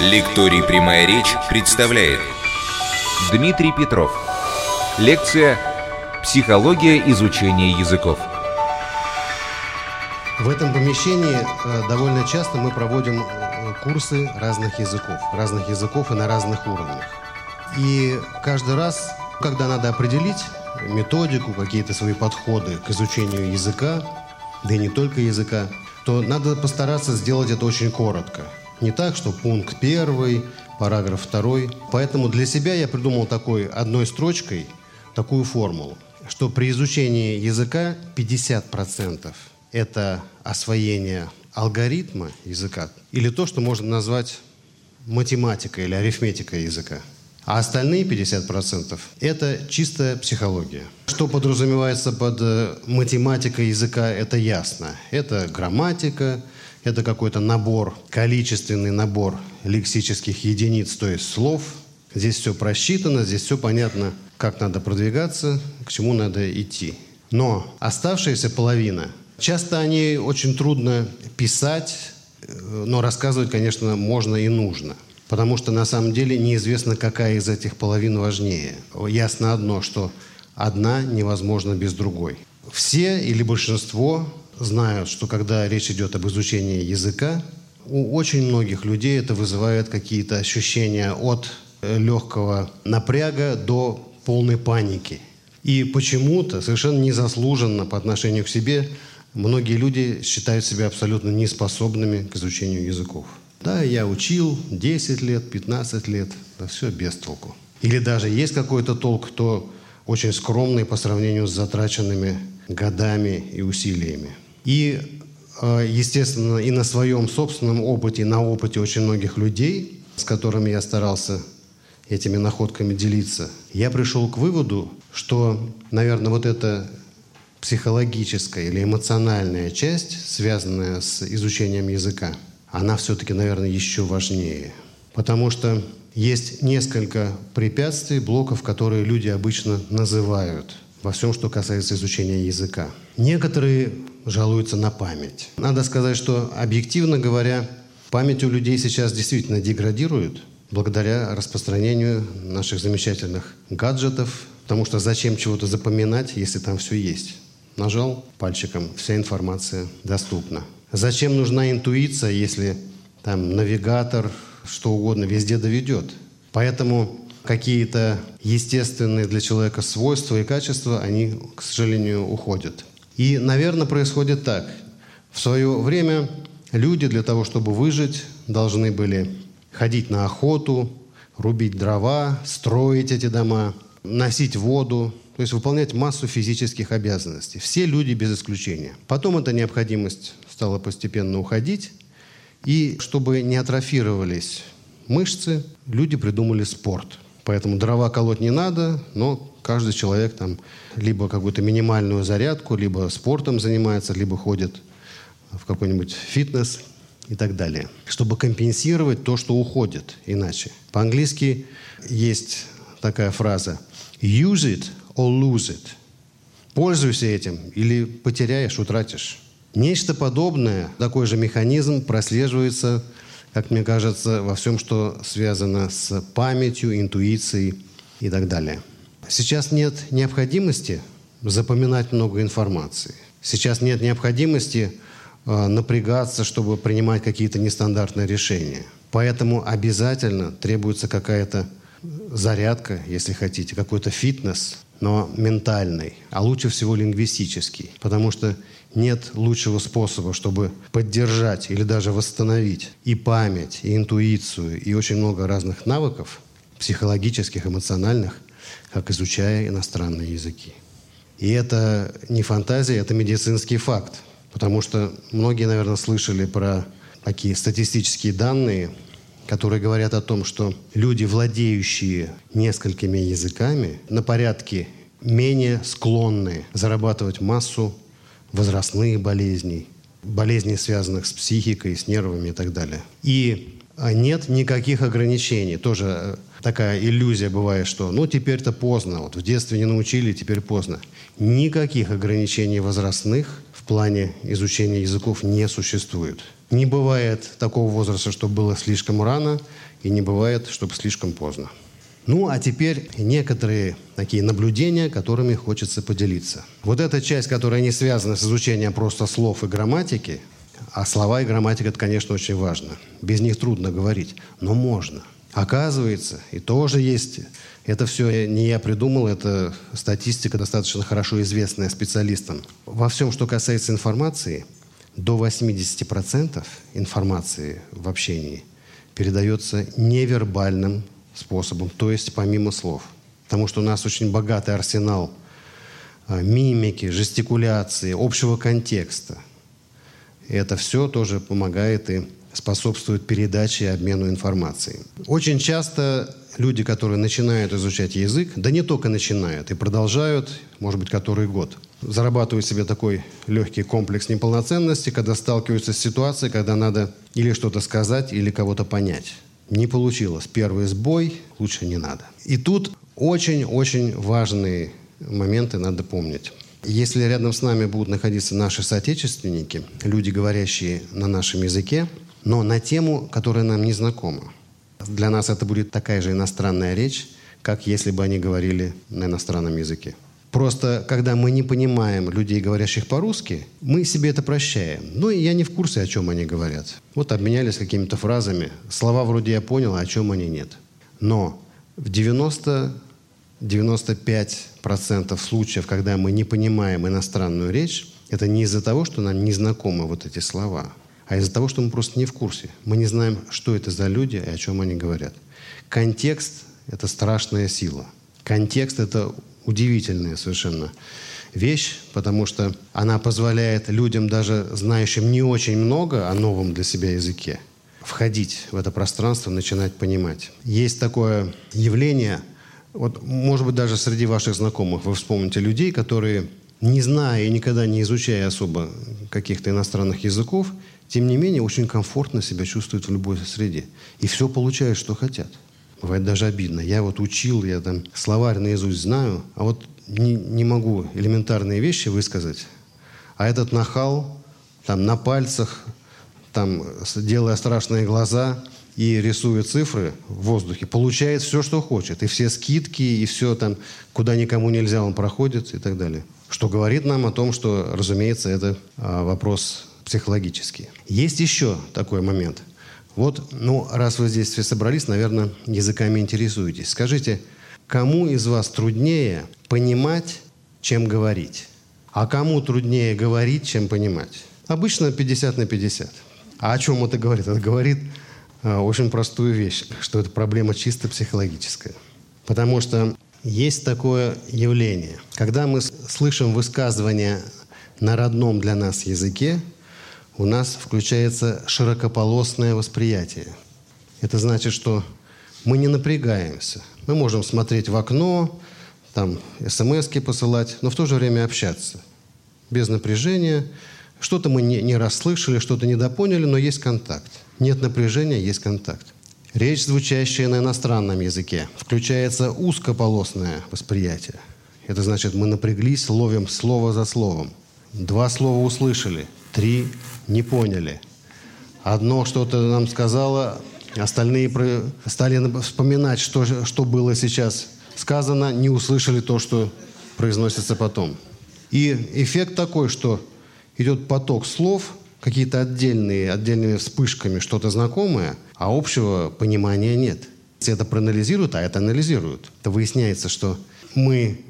Лекторий «Прямая речь» представляет Дмитрий Петров Лекция «Психология изучения языков» В этом помещении э, довольно часто мы проводим э, курсы разных языков, разных языков и на разных уровнях. И каждый раз, когда надо определить методику, какие-то свои подходы к изучению языка, да и не только языка, то надо постараться сделать это очень коротко. Не так, что пункт первый, параграф второй. Поэтому для себя я придумал такой одной строчкой такую формулу, что при изучении языка 50% это освоение алгоритма языка или то, что можно назвать математикой или арифметикой языка. А остальные 50% – это чистая психология. Что подразумевается под э, математикой языка, это ясно. Это грамматика, это какой-то набор, количественный набор лексических единиц, то есть слов. Здесь все просчитано, здесь все понятно, как надо продвигаться, к чему надо идти. Но оставшаяся половина, часто они очень трудно писать, э, но рассказывать, конечно, можно и нужно – потому что на самом деле неизвестно, какая из этих половин важнее. Ясно одно, что одна невозможна без другой. Все или большинство знают, что когда речь идет об изучении языка, у очень многих людей это вызывает какие-то ощущения от э, легкого напряга до полной паники. И почему-то, совершенно незаслуженно по отношению к себе, многие люди считают себя абсолютно неспособными к изучению языков. Да, я учил 10 лет, 15 лет, да все без толку. Или даже есть какой-то толк, то очень скромный по сравнению с затраченными годами и усилиями. И, э, естественно, и на своем собственном опыте, и на опыте очень многих людей, с которыми я старался этими находками делиться, я пришел к выводу, что, наверное, вот эта психологическая или эмоциональная часть, связанная с изучением языка – она все-таки, наверное, еще важнее. Потому что есть несколько препятствий, блоков, которые люди обычно называют во всем, что касается изучения языка. Некоторые жалуются на память. Надо сказать, что объективно говоря, память у людей сейчас действительно деградирует благодаря распространению наших замечательных гаджетов, потому что зачем чего-то запоминать, если там все есть? Нажал пальчиком, вся информация доступна. Зачем нужна интуиция, если там навигатор, что угодно, везде доведет? Поэтому какие-то естественные для человека свойства и качества, они, к сожалению, уходят. И, наверное, происходит так. В свое время люди для того, чтобы выжить, должны были ходить на охоту, рубить дрова, строить эти дома, носить воду, то есть выполнять массу физических обязанностей. Все люди без исключения. Потом эта необходимость стала постепенно уходить. И чтобы не атрофировались мышцы, люди придумали спорт. Поэтому дрова колоть не надо, но каждый человек там либо какую-то минимальную зарядку, либо спортом занимается, либо ходит в какой-нибудь фитнес и так далее. Чтобы компенсировать то, что уходит иначе. По-английски есть такая фраза «use it or lose it». Пользуйся этим или потеряешь, утратишь. Нечто подобное, такой же механизм прослеживается, как мне кажется, во всем, что связано с памятью, интуицией и так далее. Сейчас нет необходимости запоминать много информации. Сейчас нет необходимости э, напрягаться, чтобы принимать какие-то нестандартные решения. Поэтому обязательно требуется какая-то зарядка, если хотите, какой-то фитнес, но ментальный, а лучше всего лингвистический. Потому что нет лучшего способа, чтобы поддержать или даже восстановить и память, и интуицию, и очень много разных навыков, психологических, эмоциональных, как изучая иностранные языки. И это не фантазия, это медицинский факт. Потому что многие, наверное, слышали про такие статистические данные, которые говорят о том, что люди, владеющие несколькими языками, на порядке менее склонны зарабатывать массу возрастных болезней, болезней, связанных с психикой, с нервами и так далее. И нет никаких ограничений. Тоже э, такая иллюзия бывает, что ну теперь-то поздно, вот в детстве не научили, теперь поздно. Никаких ограничений возрастных в плане изучения языков не существует. Не бывает такого возраста, чтобы было слишком рано, и не бывает, чтобы слишком поздно. Ну, а теперь некоторые такие наблюдения, которыми хочется поделиться. Вот эта часть, которая не связана с изучением просто слов и грамматики, а слова и грамматика – это, конечно, очень важно. Без них трудно говорить, но можно. Оказывается, и тоже есть, это все не я придумал, это статистика достаточно хорошо известная специалистам. Во всем, что касается информации, до 80% информации в общении передается невербальным способом, то есть помимо слов. Потому что у нас очень богатый арсенал а, мимики, жестикуляции, общего контекста. И это все тоже помогает и способствует передаче и обмену информацией. Очень часто люди, которые начинают изучать язык, да не только начинают, и продолжают, может быть, который год, зарабатывают себе такой легкий комплекс неполноценности, когда сталкиваются с ситуацией, когда надо или что-то сказать, или кого-то понять. Не получилось. Первый сбой, лучше не надо. И тут очень-очень важные моменты надо помнить. Если рядом с нами будут находиться наши соотечественники, люди, говорящие на нашем языке, но на тему, которая нам не знакома, для нас это будет такая же иностранная речь, как если бы они говорили на иностранном языке. Просто, когда мы не понимаем людей, говорящих по-русски, мы себе это прощаем. Ну, и я не в курсе, о чем они говорят. Вот обменялись какими-то фразами. Слова вроде я понял, а о чем они нет. Но в 90-95% случаев, когда мы не понимаем иностранную речь, это не из-за того, что нам не знакомы вот эти слова, а из-за того, что мы просто не в курсе. Мы не знаем, что это за люди и о чем они говорят. Контекст – это страшная сила. Контекст – это удивительная совершенно вещь, потому что она позволяет людям, даже знающим не очень много о новом для себя языке, входить в это пространство, начинать понимать. Есть такое явление, вот, может быть, даже среди ваших знакомых вы вспомните людей, которые, не зная и никогда не изучая особо каких-то иностранных языков, тем не менее очень комфортно себя чувствуют в любой среде. И все получают, что хотят – Бывает даже обидно. Я вот учил, я там словарь наизусть знаю, а вот не, не могу элементарные вещи высказать. А этот нахал там на пальцах, там, делая страшные глаза и рисуя цифры в воздухе, получает все, что хочет. И все скидки, и все там, куда никому нельзя, он проходит и так далее. Что говорит нам о том, что, разумеется, это а, вопрос психологический. Есть еще такой момент – вот, ну, раз вы здесь все собрались, наверное, языками интересуетесь. Скажите, кому из вас труднее понимать, чем говорить? А кому труднее говорить, чем понимать? Обычно 50 на 50. А о чем это говорит? Это говорит э, очень простую вещь, что это проблема чисто психологическая. Потому что есть такое явление. Когда мы слышим высказывания на родном для нас языке, у нас включается широкополосное восприятие. Это значит, что мы не напрягаемся. Мы можем смотреть в окно, там смс посылать, но в то же время общаться. Без напряжения. Что-то мы не, не расслышали, что-то недопоняли, но есть контакт. Нет напряжения, есть контакт. Речь, звучащая на иностранном языке, включается узкополосное восприятие. Это значит, мы напряглись, ловим слово за словом. Два слова услышали – три не поняли. Одно что-то нам сказала, остальные стали вспоминать, что, что было сейчас сказано, не услышали то, что произносится потом. И эффект такой, что идет поток слов, какие-то отдельные, отдельными вспышками что-то знакомое, а общего понимания нет. Если это проанализируют, а это анализируют, то выясняется, что мы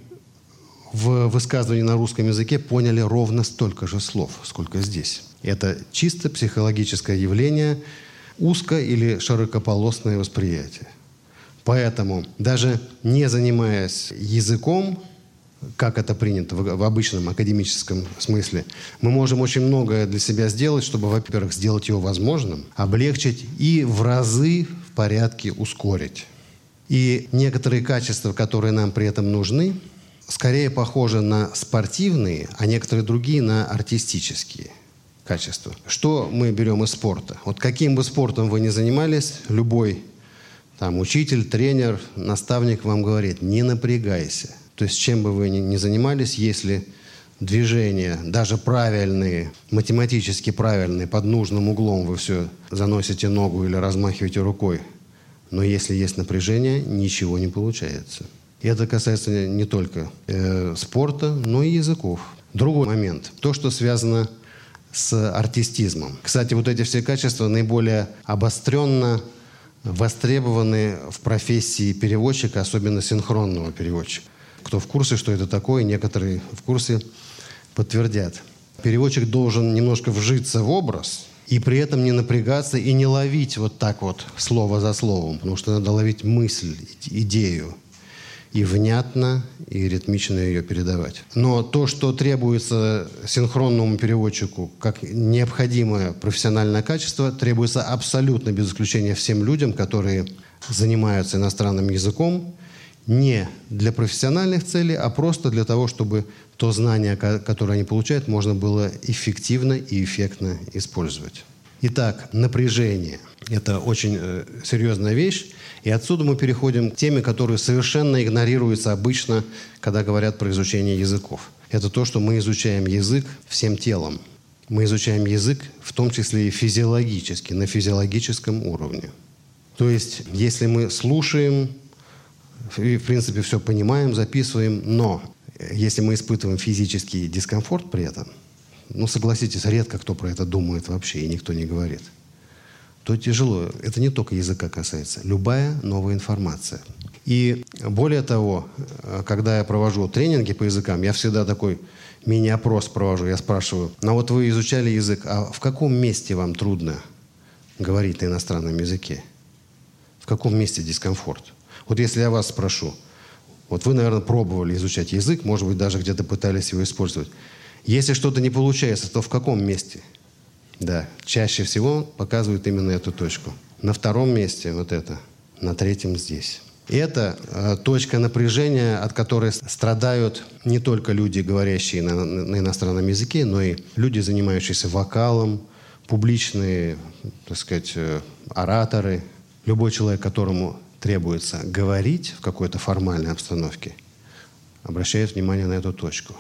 в высказывании на русском языке поняли ровно столько же слов, сколько здесь. Это чисто психологическое явление, узко- или широкополосное восприятие. Поэтому даже не занимаясь языком, как это принято в, обычном академическом смысле, мы можем очень многое для себя сделать, чтобы, во-первых, сделать его возможным, облегчить и в разы в порядке ускорить. И некоторые качества, которые нам при этом нужны, скорее похожи на спортивные, а некоторые другие на артистические. Качества. Что мы берем из спорта? Вот каким бы спортом вы ни занимались, любой там, учитель, тренер, наставник вам говорит, не напрягайся. То есть чем бы вы ни занимались, если движения, даже правильные, математически правильные, под нужным углом вы все заносите ногу или размахиваете рукой, но если есть напряжение, ничего не получается. И это касается не только э, спорта, но и языков. Другой момент. То, что связано с артистизмом. Кстати, вот эти все качества наиболее обостренно востребованы в профессии переводчика, особенно синхронного переводчика. Кто в курсе, что это такое, некоторые в курсе подтвердят. Переводчик должен немножко вжиться в образ и при этом не напрягаться и не ловить вот так вот слово за словом, потому что надо ловить мысль, идею и внятно, и ритмично ее передавать. Но то, что требуется синхронному переводчику как необходимое профессиональное качество, требуется абсолютно без исключения всем людям, которые занимаются иностранным языком, не для профессиональных целей, а просто для того, чтобы то знание, которое они получают, можно было эффективно и эффектно использовать. Итак, напряжение – это очень э, серьезная вещь. И отсюда мы переходим к теме, которая совершенно игнорируется обычно, когда говорят про изучение языков. Это то, что мы изучаем язык всем телом. Мы изучаем язык, в том числе и физиологически, на физиологическом уровне. То есть, если мы слушаем, и, в принципе, все понимаем, записываем, но если мы испытываем физический дискомфорт при этом, ну, согласитесь, редко кто про это думает вообще, и никто не говорит, то тяжело. Это не только языка касается. Любая новая информация. И более того, когда я провожу тренинги по языкам, я всегда такой мини-опрос провожу. Я спрашиваю, ну вот вы изучали язык, а в каком месте вам трудно говорить на иностранном языке? В каком месте дискомфорт? Вот если я вас спрошу, вот вы, наверное, пробовали изучать язык, может быть, даже где-то пытались его использовать. Если что-то не получается, то в каком месте? Да, чаще всего показывают именно эту точку. На втором месте вот это, на третьем здесь. Это э, точка напряжения, от которой страдают не только люди, говорящие на, на иностранном языке, но и люди, занимающиеся вокалом, публичные, так сказать, э, ораторы. Любой человек, которому требуется говорить в какой-то формальной обстановке, обращает внимание на эту точку.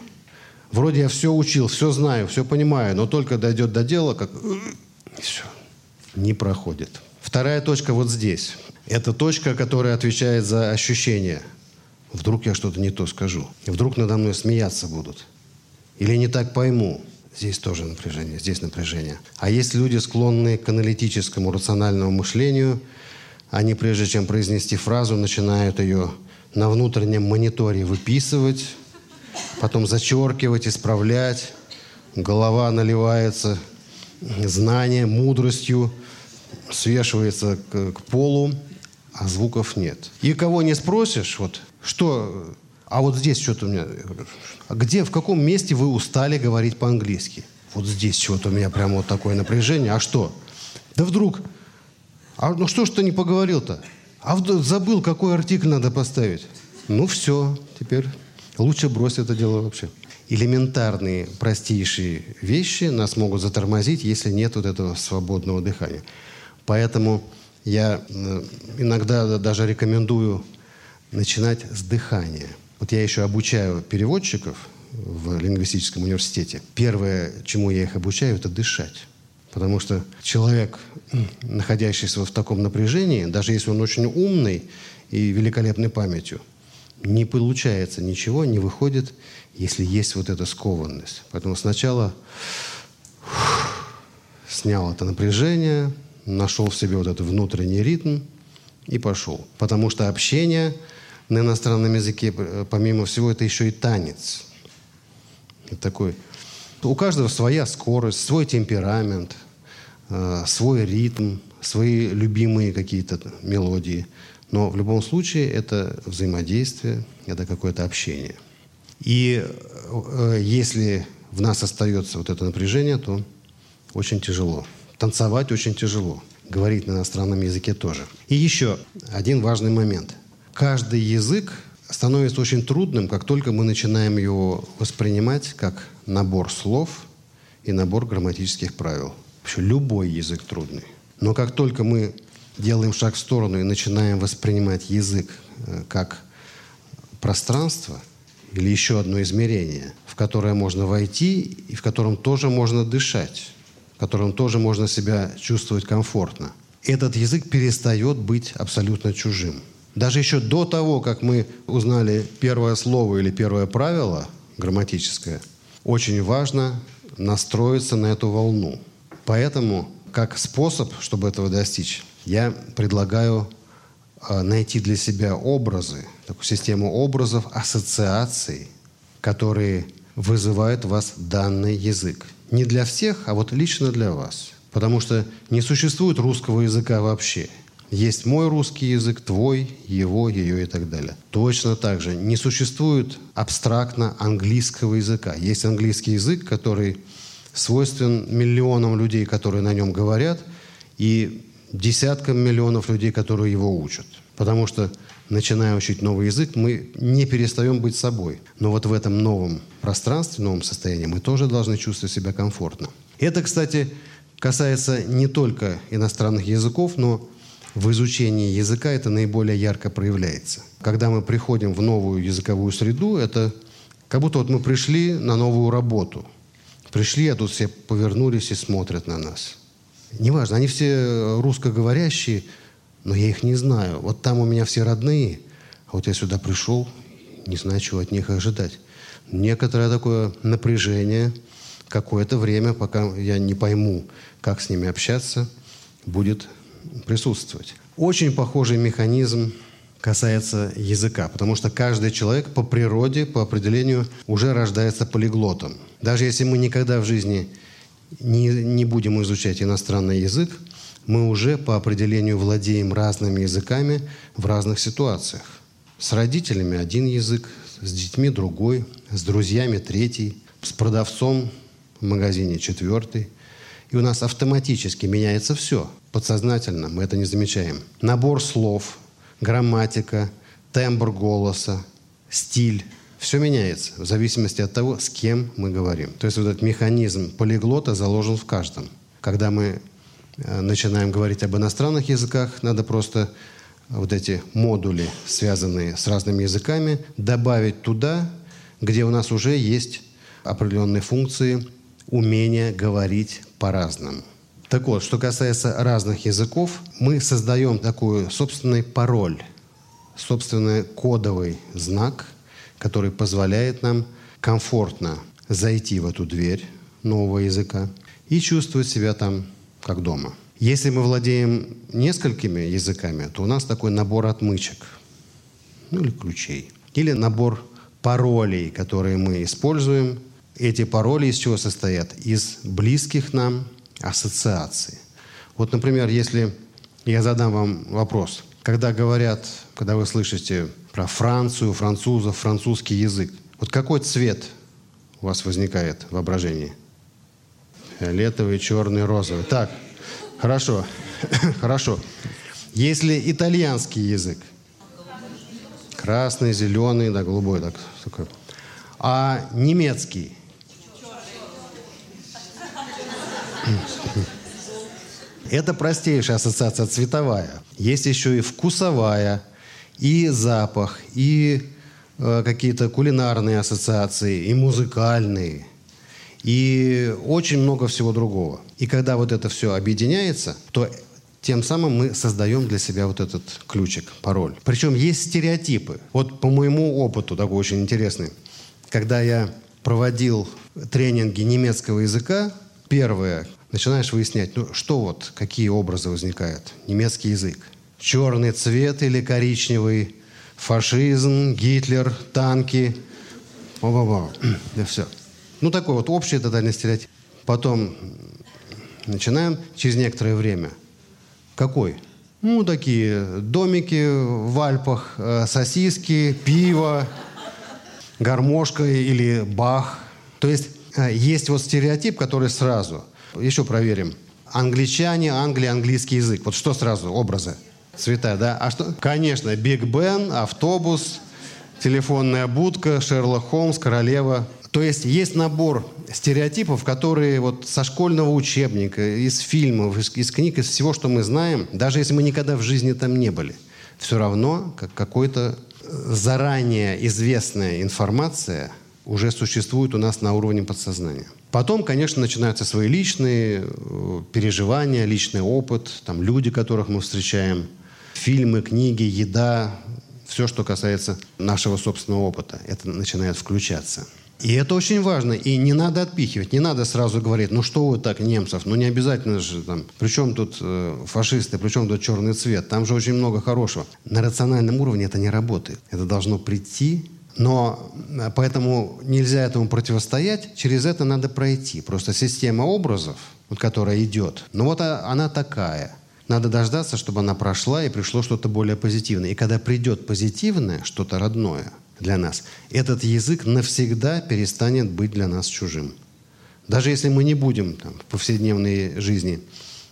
Вроде я все учил, все знаю, все понимаю, но только дойдет до дела, как все, не проходит. Вторая точка вот здесь. Это точка, которая отвечает за ощущения. Вдруг я что-то не то скажу. Вдруг надо мной смеяться будут. Или не так пойму. Здесь тоже напряжение, здесь напряжение. А есть люди, склонные к аналитическому, рациональному мышлению – они, прежде чем произнести фразу, начинают ее на внутреннем мониторе выписывать, потом зачеркивать, исправлять. Голова наливается знанием, мудростью, свешивается к, к полу, а звуков нет. И кого не спросишь, вот, что, а вот здесь что-то у меня, а где, в каком месте вы устали говорить по-английски? Вот здесь что-то у меня прямо вот такое напряжение, а что? Да вдруг а ну что ж ты не поговорил-то? А забыл, какой артикль надо поставить. Ну все, теперь лучше брось это дело вообще. Элементарные, простейшие вещи нас могут затормозить, если нет вот этого свободного дыхания. Поэтому я э, иногда даже рекомендую начинать с дыхания. Вот я еще обучаю переводчиков в лингвистическом университете. Первое, чему я их обучаю, это дышать. Потому что человек, находящийся в таком напряжении, даже если он очень умный и великолепной памятью, не получается ничего, не выходит, если есть вот эта скованность. Поэтому сначала снял это напряжение, нашел в себе вот этот внутренний ритм и пошел. Потому что общение на иностранном языке, помимо всего, это еще и танец. Это такой у каждого своя скорость, свой темперамент, э, свой ритм, свои любимые какие-то мелодии. Но в любом случае это взаимодействие, это какое-то общение. И э, если в нас остается вот это напряжение, то очень тяжело. Танцевать очень тяжело. Говорить на иностранном языке тоже. И еще один важный момент. Каждый язык становится очень трудным, как только мы начинаем его воспринимать как набор слов и набор грамматических правил. Вообще любой язык трудный. Но как только мы делаем шаг в сторону и начинаем воспринимать язык э, как пространство или еще одно измерение, в которое можно войти и в котором тоже можно дышать, в котором тоже можно себя чувствовать комфортно, этот язык перестает быть абсолютно чужим. Даже еще до того, как мы узнали первое слово или первое правило грамматическое, очень важно настроиться на эту волну. Поэтому, как способ, чтобы этого достичь, я предлагаю а, найти для себя образы, такую систему образов, ассоциаций, которые вызывают в вас данный язык. Не для всех, а вот лично для вас. Потому что не существует русского языка вообще. Есть мой русский язык, твой, его, ее и так далее. Точно так же не существует абстрактно английского языка. Есть английский язык, который свойствен миллионам людей, которые на нем говорят, и десяткам миллионов людей, которые его учат. Потому что, начиная учить новый язык, мы не перестаем быть собой. Но вот в этом новом пространстве, новом состоянии мы тоже должны чувствовать себя комфортно. Это, кстати, касается не только иностранных языков, но в изучении языка это наиболее ярко проявляется. Когда мы приходим в новую языковую среду, это как будто вот мы пришли на новую работу. Пришли, а тут все повернулись и смотрят на нас. Неважно, они все русскоговорящие, но я их не знаю. Вот там у меня все родные, а вот я сюда пришел, не знаю, чего от них ожидать. Некоторое такое напряжение, какое-то время, пока я не пойму, как с ними общаться, будет присутствовать. Очень похожий механизм касается языка, потому что каждый человек по природе, по определению уже рождается полиглотом. Даже если мы никогда в жизни не, не будем изучать иностранный язык, мы уже по определению владеем разными языками в разных ситуациях. С родителями один язык, с детьми другой, с друзьями третий, с продавцом в магазине четвертый. И у нас автоматически меняется все. Подсознательно мы это не замечаем. Набор слов, грамматика, тембр голоса, стиль. Все меняется в зависимости от того, с кем мы говорим. То есть вот этот механизм полиглота заложен в каждом. Когда мы э, начинаем говорить об иностранных языках, надо просто вот эти модули, связанные с разными языками, добавить туда, где у нас уже есть определенные функции умения говорить по-разному. Так вот, что касается разных языков, мы создаем такой собственный пароль, собственный кодовый знак, который позволяет нам комфортно зайти в эту дверь нового языка и чувствовать себя там как дома. Если мы владеем несколькими языками, то у нас такой набор отмычек, ну или ключей, или набор паролей, которые мы используем эти пароли из чего состоят? Из близких нам ассоциаций. Вот, например, если я задам вам вопрос, когда говорят, когда вы слышите про Францию, французов, французский язык, вот какой цвет у вас возникает в воображении? Фиолетовый, черный, розовый. Так, хорошо, хорошо. Если итальянский язык, красный, зеленый, да, голубой, так, такой. А немецкий, это простейшая ассоциация цветовая. Есть еще и вкусовая, и запах, и э, какие-то кулинарные ассоциации, и музыкальные, и очень много всего другого. И когда вот это все объединяется, то тем самым мы создаем для себя вот этот ключик, пароль. Причем есть стереотипы. Вот по моему опыту, такой очень интересный, когда я проводил тренинги немецкого языка, первое, начинаешь выяснять, ну что вот, какие образы возникают. Немецкий язык. Черный цвет или коричневый, фашизм, Гитлер, танки. О-о-о. Да все. Ну такой вот общий тотальный стереотип. Потом начинаем через некоторое время. Какой? Ну, такие домики в Альпах, э, сосиски, пиво, гармошка или бах. То есть э, есть вот стереотип, который сразу – еще проверим. Англичане, Англия, английский язык. Вот что сразу? Образы. Цвета, да? А что? Конечно, Биг Бен, автобус, телефонная будка, Шерлок Холмс, королева. То есть есть набор стереотипов, которые вот со школьного учебника, из фильмов, из, из книг, из всего, что мы знаем, даже если мы никогда в жизни там не были, все равно как какой-то э, заранее известная информация уже существует у нас на уровне подсознания. Потом, конечно, начинаются свои личные э, переживания, личный опыт, там люди, которых мы встречаем, фильмы, книги, еда, все, что касается нашего собственного опыта. Это начинает включаться. И это очень важно. И не надо отпихивать, не надо сразу говорить, ну что вы так, немцев, ну не обязательно же там, при чем тут э, фашисты, при чем тут черный цвет, там же очень много хорошего. На рациональном уровне это не работает. Это должно прийти, но э, поэтому нельзя этому противостоять, через это надо пройти. Просто система образов, вот, которая идет, ну вот а, она такая. Надо дождаться, чтобы она прошла и пришло что-то более позитивное. И когда придет позитивное, что-то родное – для нас, этот язык навсегда перестанет быть для нас чужим. Даже если мы не будем там, в повседневной жизни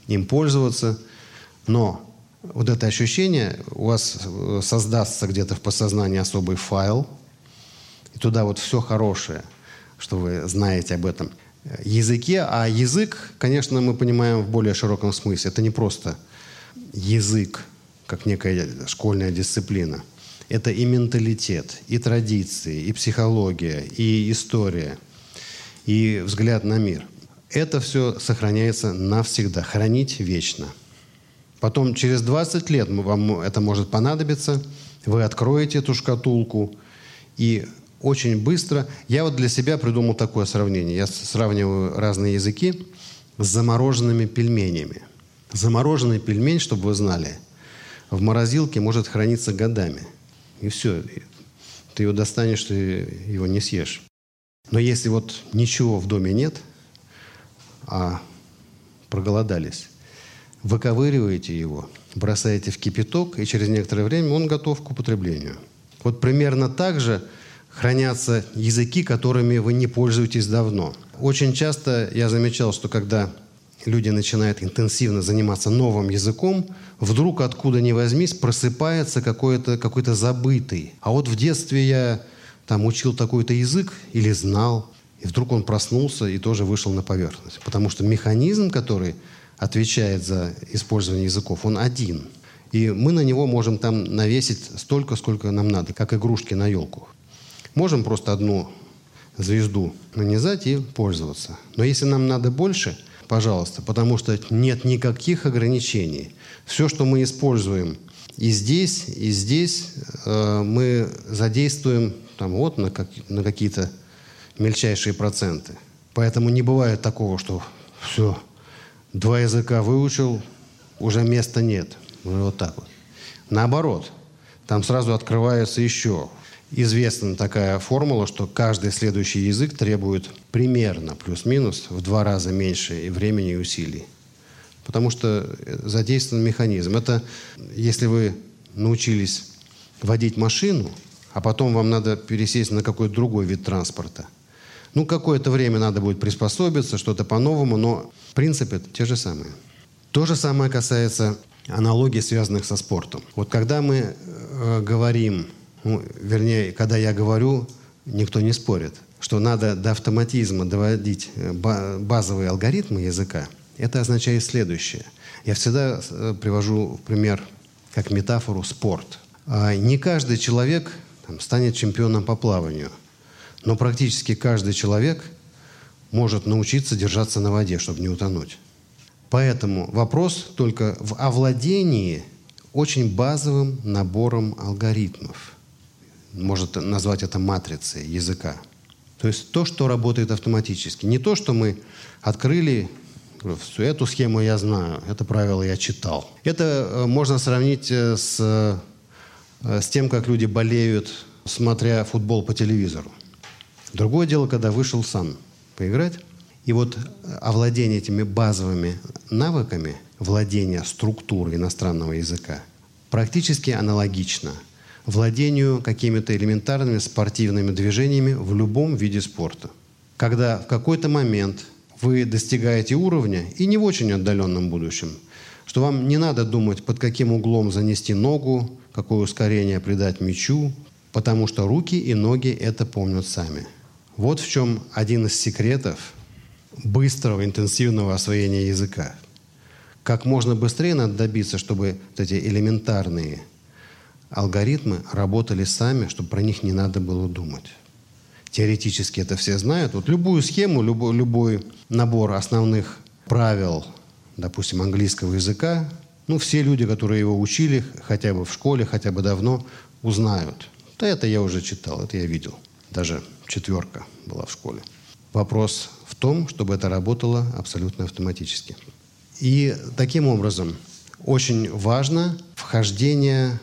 им пользоваться, но вот это ощущение у вас э, создастся где-то в подсознании особый файл, и туда вот все хорошее, что вы знаете об этом языке. А язык, конечно, мы понимаем в более широком смысле. Это не просто язык, как некая школьная дисциплина – это и менталитет, и традиции, и психология, и история, и взгляд на мир. Это все сохраняется навсегда, хранить вечно. Потом через 20 лет вам это может понадобиться, вы откроете эту шкатулку, и очень быстро... Я вот для себя придумал такое сравнение. Я сравниваю разные языки с замороженными пельменями. Замороженный пельмень, чтобы вы знали, в морозилке может храниться годами – и все. Ты его достанешь, ты его не съешь. Но если вот ничего в доме нет, а проголодались, выковыриваете его, бросаете в кипяток, и через некоторое время он готов к употреблению. Вот примерно так же хранятся языки, которыми вы не пользуетесь давно. Очень часто я замечал, что когда люди начинают интенсивно заниматься новым языком, вдруг откуда ни возьмись просыпается какой-то какой забытый. А вот в детстве я там учил такой-то язык или знал, и вдруг он проснулся и тоже вышел на поверхность. Потому что механизм, который отвечает за использование языков, он один. И мы на него можем там навесить столько, сколько нам надо, как игрушки на елку. Можем просто одну звезду нанизать и пользоваться. Но если нам надо больше – пожалуйста, потому что нет никаких ограничений. Все, что мы используем и здесь, и здесь, э, мы задействуем там, вот на, как, на какие-то мельчайшие проценты. Поэтому не бывает такого, что все, два языка выучил, уже места нет. Вот так вот. Наоборот, там сразу открывается еще известна такая формула, что каждый следующий язык требует примерно, плюс-минус, в два раза меньше времени, и усилий. Потому что э, задействован механизм. Это если вы научились водить машину, а потом вам надо пересесть на какой-то другой вид транспорта. Ну, какое-то время надо будет приспособиться, что-то по-новому, но в принципе те же самые. То же самое касается аналогий, связанных со спортом. Вот когда мы э, говорим ну, вернее, когда я говорю, никто не спорит, что надо до автоматизма доводить э, базовые алгоритмы языка, это означает следующее. Я всегда э, привожу в пример, как метафору, спорт. А не каждый человек там, станет чемпионом по плаванию, но практически каждый человек может научиться держаться на воде, чтобы не утонуть. Поэтому вопрос только в овладении очень базовым набором алгоритмов – может назвать это матрицей языка. То есть то, что работает автоматически. Не то, что мы открыли, всю эту схему я знаю, это правило я читал. Это э, можно сравнить э, с, э, с тем, как люди болеют, смотря футбол по телевизору. Другое дело, когда вышел сам поиграть. И вот овладение этими базовыми навыками, владение структурой иностранного языка, практически аналогично – владению какими-то элементарными спортивными движениями в любом виде спорта. Когда в какой-то момент вы достигаете уровня, и не в очень отдаленном будущем, что вам не надо думать, под каким углом занести ногу, какое ускорение придать мячу, потому что руки и ноги это помнят сами. Вот в чем один из секретов быстрого, интенсивного освоения языка. Как можно быстрее надо добиться, чтобы вот эти элементарные алгоритмы работали сами, чтобы про них не надо было думать. Теоретически это все знают. Вот любую схему, любой, любой набор основных правил, допустим, английского языка, ну, все люди, которые его учили, хотя бы в школе, хотя бы давно, узнают. Да это я уже читал, это я видел. Даже четверка была в школе. Вопрос в том, чтобы это работало абсолютно автоматически. И таким образом очень важно вхождение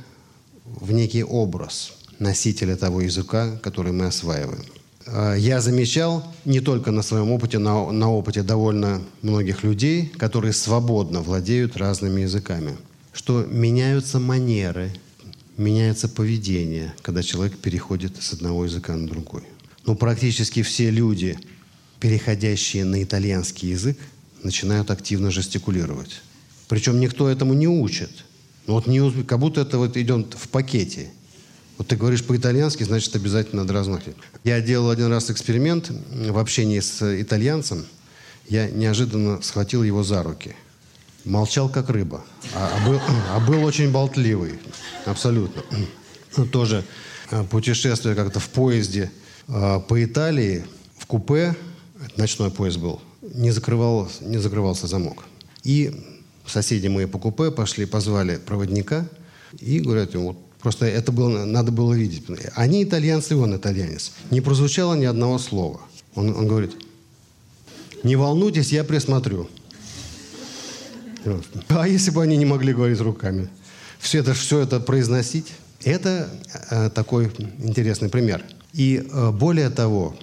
в некий образ носителя того языка, который мы осваиваем. А, я замечал не только на своем опыте, на, на опыте довольно многих людей, которые свободно владеют разными языками, что меняются манеры, меняется поведение, когда человек переходит с одного языка на другой. Но практически все люди, переходящие на итальянский язык, начинают активно жестикулировать. Причем никто этому не учит. Вот не, как будто это вот идет в пакете – вот ты говоришь по-итальянски, значит, обязательно надо размахивать. Я делал один раз эксперимент в общении с итальянцем. Я неожиданно схватил его за руки. Молчал, как рыба. А, а, был, а был очень болтливый. Абсолютно. Тоже а, путешествие как-то в поезде а, по Италии, в купе, ночной поезд был, не, закрывал, не закрывался замок. И соседи мои по купе пошли, позвали проводника и говорят ему, вот Просто это было, надо было видеть. Они итальянцы, он итальянец. Не прозвучало ни одного слова. Он, он говорит, не волнуйтесь, я присмотрю. А если бы они не могли говорить руками? Все это, все это произносить? Это э, такой интересный пример. И э, более того,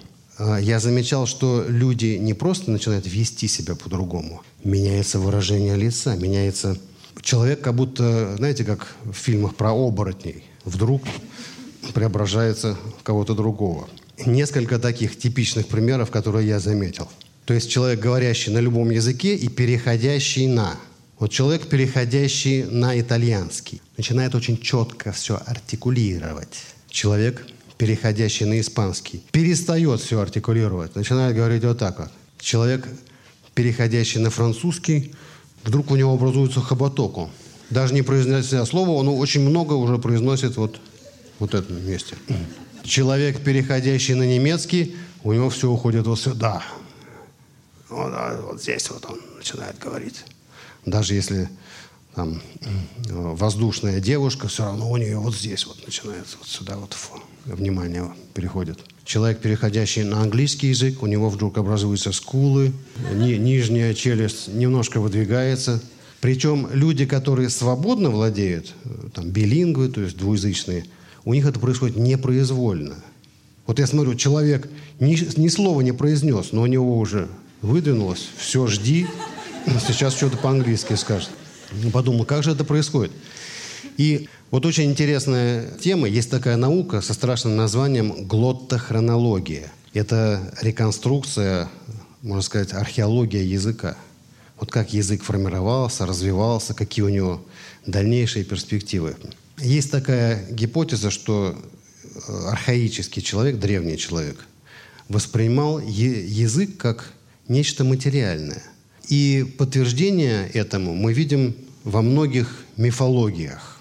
я замечал, что люди не просто начинают вести себя по-другому. Меняется выражение лица, меняется человек как будто, знаете, как в фильмах про оборотней, вдруг преображается в кого-то другого. Несколько таких типичных примеров, которые я заметил. То есть человек, говорящий на любом языке и переходящий на. Вот человек, переходящий на итальянский, начинает очень четко все артикулировать. Человек, переходящий на испанский, перестает все артикулировать, начинает говорить вот так вот. Человек, переходящий на французский, вдруг у него образуется хоботок. даже не произнося слово, он очень много уже произносит вот, вот этом месте. Человек, переходящий на немецкий, у него все уходит вот сюда. Вот, вот здесь вот он начинает говорить. Даже если там воздушная девушка, все равно у нее вот здесь вот начинается, вот сюда вот внимание переходит. Человек, переходящий на английский язык, у него вдруг образуются скулы, ни, нижняя челюсть немножко выдвигается. Причем люди, которые свободно владеют, э, там, билингвы, то есть двуязычные, у них это происходит непроизвольно. Вот я смотрю, человек ни, ни слова не произнес, но у него уже выдвинулось, все, жди, сейчас что-то по-английски скажет. Подумал, как же это происходит? И вот очень интересная тема. Есть такая наука со страшным названием глоттохронология. Это реконструкция, можно сказать, археология языка. Вот как язык формировался, развивался, какие у него дальнейшие перспективы. Есть такая гипотеза, что э, архаический человек, древний человек, воспринимал язык как нечто материальное. И подтверждение этому мы видим во многих мифологиях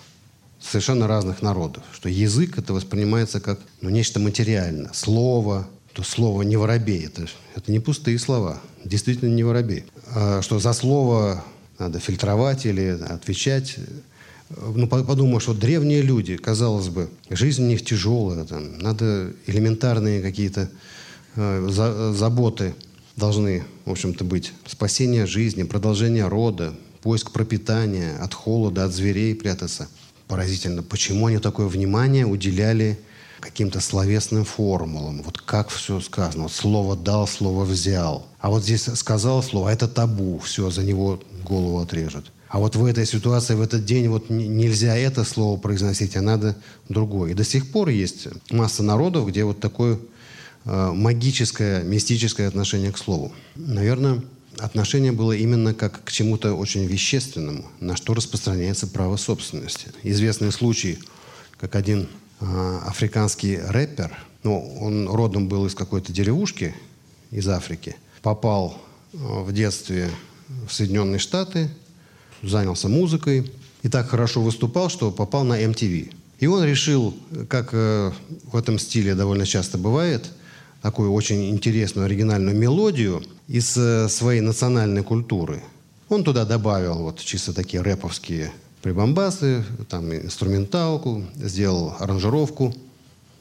совершенно разных народов, что язык это воспринимается как ну, нечто материальное. Слово, то слово «не воробей» это, это не пустые слова, действительно не воробей. А, что за слово надо фильтровать или отвечать. Ну, подумаешь, вот древние люди, казалось бы, жизнь у них тяжелая, там, надо элементарные какие-то э, за, заботы должны, в общем-то, быть. Спасение жизни, продолжение рода, поиск пропитания, от холода, от зверей прятаться – поразительно, почему они такое внимание уделяли каким-то словесным формулам. Вот как все сказано. Вот слово дал, слово взял. А вот здесь сказал слово, а это табу. Все, за него голову отрежут. А вот в этой ситуации, в этот день вот нельзя это слово произносить, а надо другое. И до сих пор есть масса народов, где вот такое магическое, мистическое отношение к слову. Наверное, отношение было именно как к чему-то очень вещественному, на что распространяется право собственности. Известный случай, как один э, африканский рэпер Ну, он родом был из какой-то деревушки из Африки, попал э, в детстве в Соединенные Штаты, занялся музыкой и так хорошо выступал, что попал на MTV. И он решил, как э, в этом стиле довольно часто бывает, такую очень интересную оригинальную мелодию из э, своей национальной культуры. Он туда добавил вот чисто такие рэповские прибамбасы, там инструменталку, сделал аранжировку,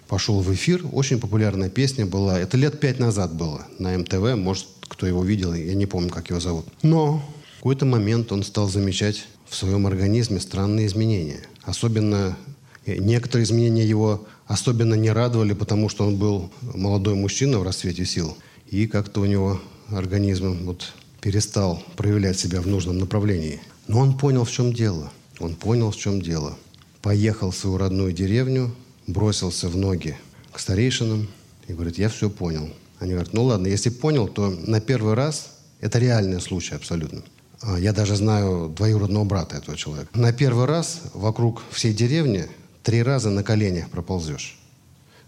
пошел в эфир. Очень популярная песня была. Это лет пять назад было на МТВ. Может, кто его видел, я не помню, как его зовут. Но в какой-то момент он стал замечать в своем организме странные изменения. Особенно э, некоторые изменения его особенно не радовали, потому что он был молодой мужчина в расцвете сил. И как-то у него организм вот перестал проявлять себя в нужном направлении. Но он понял, в чем дело. Он понял, в чем дело. Поехал в свою родную деревню, бросился в ноги к старейшинам и говорит, я все понял. Они говорят, ну ладно, если понял, то на первый раз это реальный случай абсолютно. А, я даже знаю двоюродного брата этого человека. На первый раз вокруг всей деревни три раза на коленях проползешь.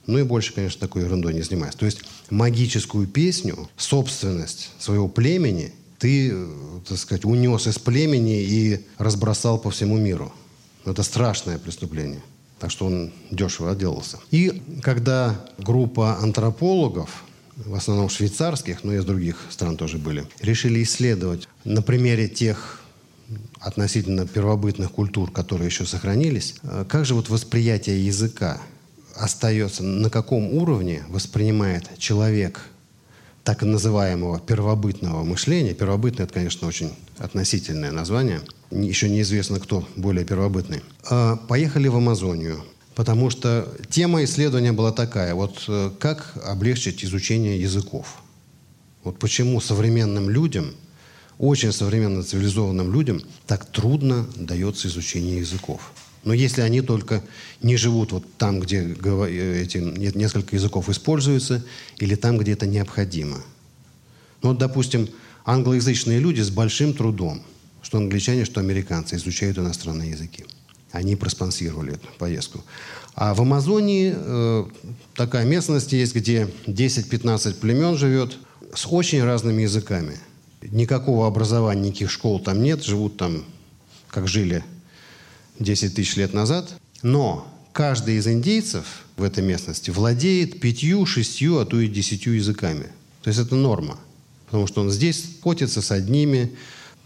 Ну и больше, конечно, такой ерундой не занимаюсь. То есть магическую песню, собственность своего племени ты, так сказать, унес из племени и разбросал по всему миру. Это страшное преступление. Так что он дешево отделался. И когда группа антропологов, в основном швейцарских, но и из других стран тоже были, решили исследовать на примере тех относительно первобытных культур, которые еще сохранились, э, как же вот восприятие языка остается, на каком уровне воспринимает человек так называемого первобытного мышления. Первобытное – это, конечно, очень относительное название. Еще неизвестно, кто более первобытный. А, поехали в Амазонию. Потому что тема исследования была такая. Вот э, как облегчить изучение языков? Вот почему современным людям, очень современно цивилизованным людям так трудно дается изучение языков? Но если они только не живут вот там, где эти несколько языков используются, или там, где это необходимо. Ну, вот, допустим, англоязычные люди с большим трудом, что англичане, что американцы, изучают иностранные языки. Они проспонсировали эту поездку. А в Амазонии э, такая местность есть, где 10-15 племен живет с очень разными языками. Никакого образования, никаких школ там нет, живут там, как жили 10 тысяч лет назад. Но каждый из индейцев в этой местности владеет пятью, шестью, а то и десятью языками. То есть это норма. Потому что он здесь котится с одними,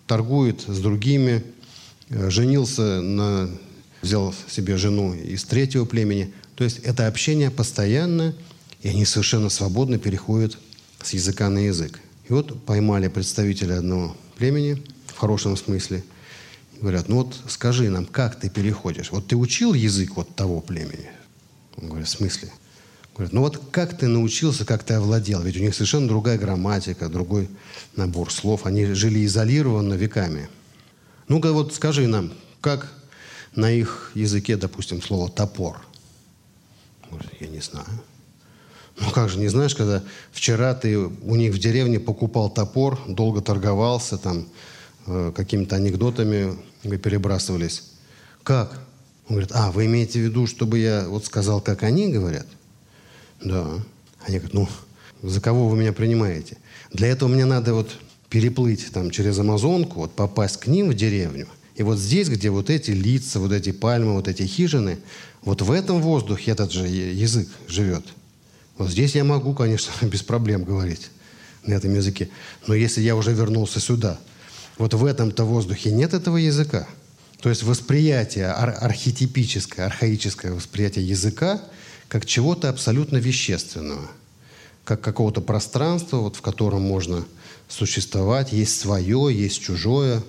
торгует с другими, э, женился на... взял себе жену из третьего племени. То есть это общение постоянно, и они совершенно свободно переходят с языка на язык. И вот поймали представителя одного племени, в хорошем смысле – Говорят, ну вот скажи нам, как ты переходишь? Вот ты учил язык вот того племени? Он говорит, в смысле? Говорят, ну вот как ты научился, как ты овладел? Ведь у них совершенно другая грамматика, другой набор слов. Они жили изолированно веками. Ну-ка вот скажи нам, как на их языке, допустим, слово «топор»? Говорит, я не знаю. Ну как же, не знаешь, когда вчера ты у них в деревне покупал топор, долго торговался, там, Э, какими-то анекдотами мы перебрасывались. Как? Он говорит, а, вы имеете в виду, чтобы я вот сказал, как они говорят? Да. Они говорят, ну, за кого вы меня принимаете? Для этого мне надо вот переплыть там через Амазонку, вот попасть к ним в деревню. И вот здесь, где вот эти лица, вот эти пальмы, вот эти хижины, вот в этом воздухе этот же язык живет. Вот здесь я могу, конечно, без проблем говорить на этом языке. Но если я уже вернулся сюда – вот в этом-то воздухе нет этого языка. То есть восприятие, ар- архетипическое, архаическое восприятие языка как чего-то абсолютно вещественного, как какого-то пространства, вот, в котором можно существовать, есть свое, есть чужое.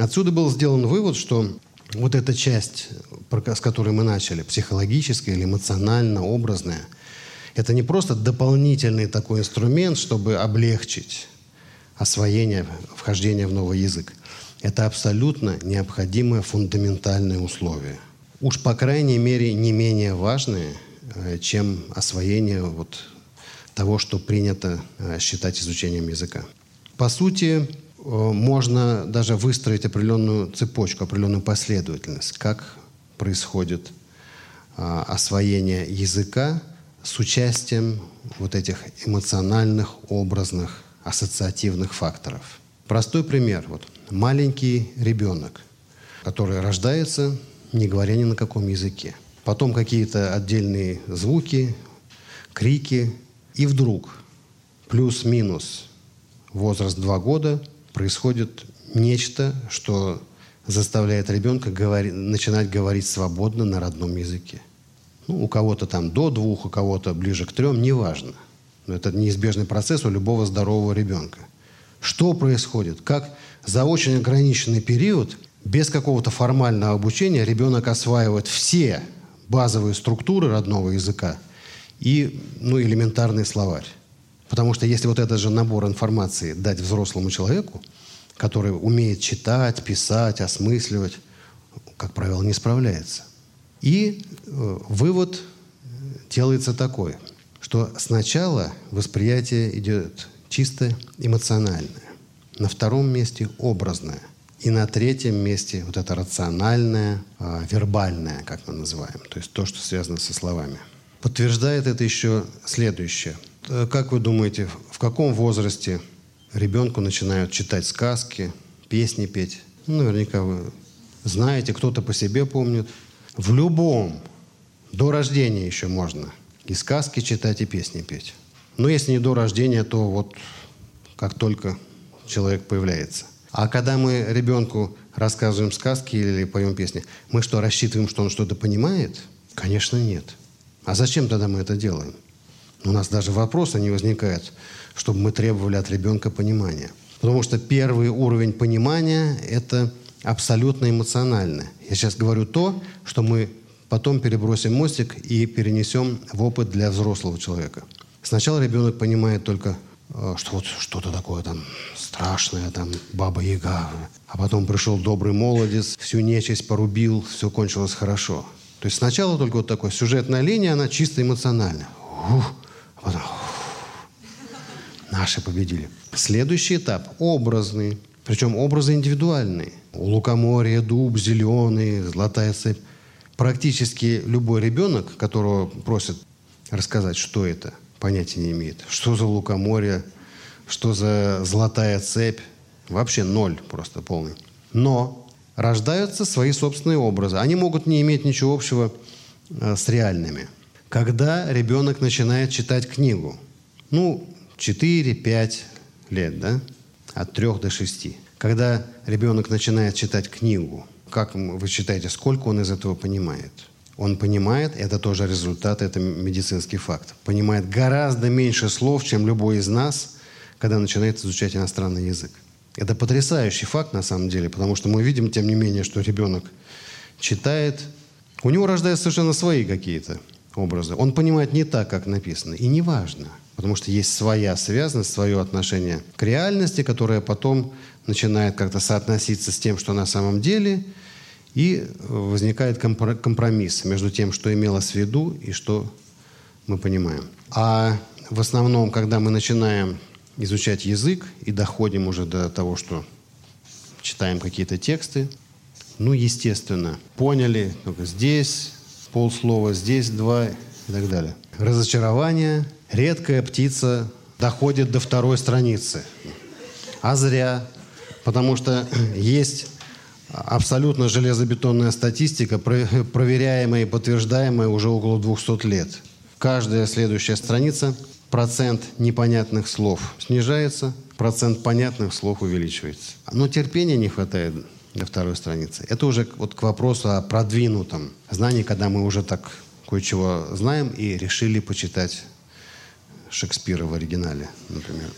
Отсюда был сделан вывод, что вот эта часть, с которой мы начали, психологическая или эмоционально образная, это не просто дополнительный такой инструмент, чтобы облегчить освоения, вхождения в новый язык. Это абсолютно необходимое фундаментальное условие. Уж, по крайней мере, не менее важное, э, чем освоение вот того, что принято э, считать изучением языка. По сути, э, можно даже выстроить определенную цепочку, определенную последовательность, как происходит освоение языка с участием вот этих эмоциональных, образных, ассоциативных факторов. Простой пример. Вот маленький ребенок, который рождается, не говоря ни на каком языке. Потом какие-то отдельные звуки, крики. И вдруг, плюс-минус, возраст 2 года, происходит нечто, что заставляет ребенка говори, начинать говорить свободно на родном языке. Ну, у кого-то там до двух, у кого-то ближе к трем, неважно. Но это неизбежный процесс у любого здорового ребенка. Что происходит? Как за очень ограниченный период, без какого-то формального обучения, ребенок осваивает все базовые структуры родного языка и ну, элементарный словарь. Потому что если вот этот же набор информации дать взрослому человеку, который умеет читать, писать, осмысливать, как правило, не справляется. И э, вывод делается такой, что сначала восприятие идет чисто эмоциональное, на втором месте образное, и на третьем месте вот это рациональное, э, вербальное, как мы называем, то есть то, что связано со словами. Подтверждает это еще следующее. Э, как вы думаете, в каком возрасте ребенку начинают читать сказки, песни петь? Ну, наверняка вы знаете, кто-то по себе помнит. В любом, до рождения еще можно и сказки читать, и песни петь. Но если не до рождения, то вот как только человек появляется. А когда мы ребенку рассказываем сказки или поем песни, мы что, рассчитываем, что он что-то понимает? Конечно, нет. А зачем тогда мы это делаем? У нас даже вопроса не возникает, чтобы мы требовали от ребенка понимания. Потому что первый уровень понимания – это абсолютно эмоциональное. Я сейчас говорю то, что мы потом перебросим мостик и перенесем в опыт для взрослого человека. Сначала ребенок понимает только, э, что вот что-то такое там страшное, там баба-яга. А потом пришел добрый молодец, всю нечисть порубил, все кончилось хорошо. То есть сначала только вот такой сюжетная линия, она чисто эмоциональная. Ух, а потом наши победили. Следующий этап – образный. Причем образы индивидуальные. У лукоморья дуб зеленый, золотая цепь. Практически любой ребенок, которого просят рассказать, что это, понятия не имеет. Что за лукоморье, что за золотая цепь. Вообще ноль просто полный. Но рождаются свои собственные образы. Они могут не иметь ничего общего э, с реальными. Когда ребенок начинает читать книгу, ну, 4-5 лет, да, от 3 до 6. Когда ребенок начинает читать книгу, как вы считаете, сколько он из этого понимает? Он понимает, это тоже результат, это медицинский факт, понимает гораздо меньше слов, чем любой из нас, когда начинает изучать иностранный язык. Это потрясающий факт на самом деле, потому что мы видим, тем не менее, что ребенок читает, у него рождаются совершенно свои какие-то образы. Он понимает не так, как написано, и не важно, потому что есть своя связанность, свое отношение к реальности, которое потом начинает как-то соотноситься с тем, что на самом деле, и возникает компромисс между тем, что имелось в виду и что мы понимаем. А в основном, когда мы начинаем изучать язык и доходим уже до того, что читаем какие-то тексты. Ну, естественно, поняли, только здесь полслова, здесь два и так далее. Разочарование. Редкая птица доходит до второй страницы. А зря. Потому что есть абсолютно железобетонная статистика, проверяемая и подтверждаемая уже около 200 лет. Каждая следующая страница процент непонятных слов снижается, процент понятных слов увеличивается. Но терпения не хватает до второй страницы. Это уже вот к вопросу о продвинутом знании, когда мы уже так кое-чего знаем и решили почитать Шекспира в оригинале, например.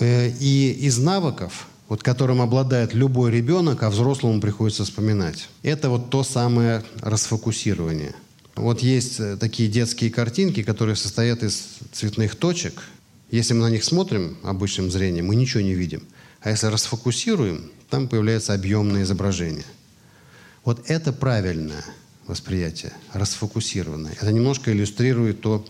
Э, и из навыков, вот которым обладает любой ребенок, а взрослому приходится вспоминать, это вот то самое расфокусирование – вот есть э, такие детские картинки, которые состоят из цветных точек. Если мы на них смотрим обычным зрением, мы ничего не видим. А если расфокусируем, там появляется объемное изображение. Вот это правильное восприятие, расфокусированное. Это немножко иллюстрирует то,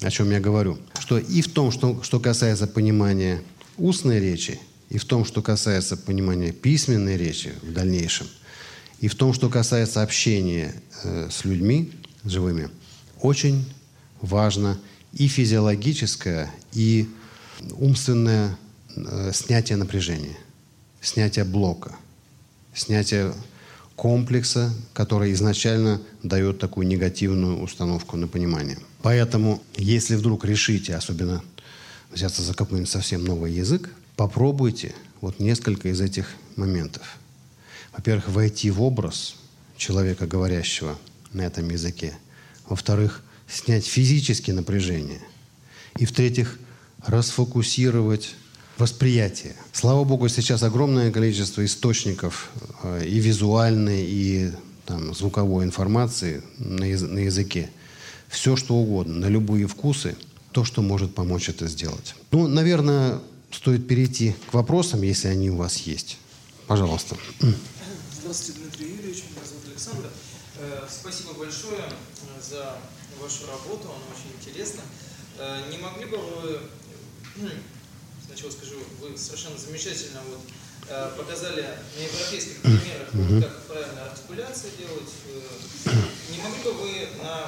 о чем я говорю. Что и в том, что, что касается понимания устной речи, и в том, что касается понимания письменной речи в дальнейшем, и в том, что касается общения э, с людьми, живыми, очень важно и физиологическое, и умственное э, снятие напряжения, снятие блока, снятие комплекса, который изначально дает такую негативную установку на понимание. Поэтому, если вдруг решите, особенно взяться за какой-нибудь совсем новый язык, попробуйте вот несколько из этих моментов. Во-первых, войти в образ человека, говорящего на этом языке. Во-вторых, снять физические напряжения. И в-третьих, расфокусировать восприятие. Слава Богу, сейчас огромное количество источников э, и визуальной, и там, звуковой информации на, на языке. Все, что угодно, на любые вкусы, то, что может помочь это сделать. Ну, наверное, стоит перейти к вопросам, если они у вас есть. Пожалуйста. Здравствуйте, Дмитрий Юрьевич. Меня зовут Александр. Э, спасибо большое э, за вашу работу, она очень интересна. Не могли бы вы сначала скажу, вы совершенно замечательно вот, э, показали на европейских примерах, как правильно артикуляция делать. Э, не могли бы вы на,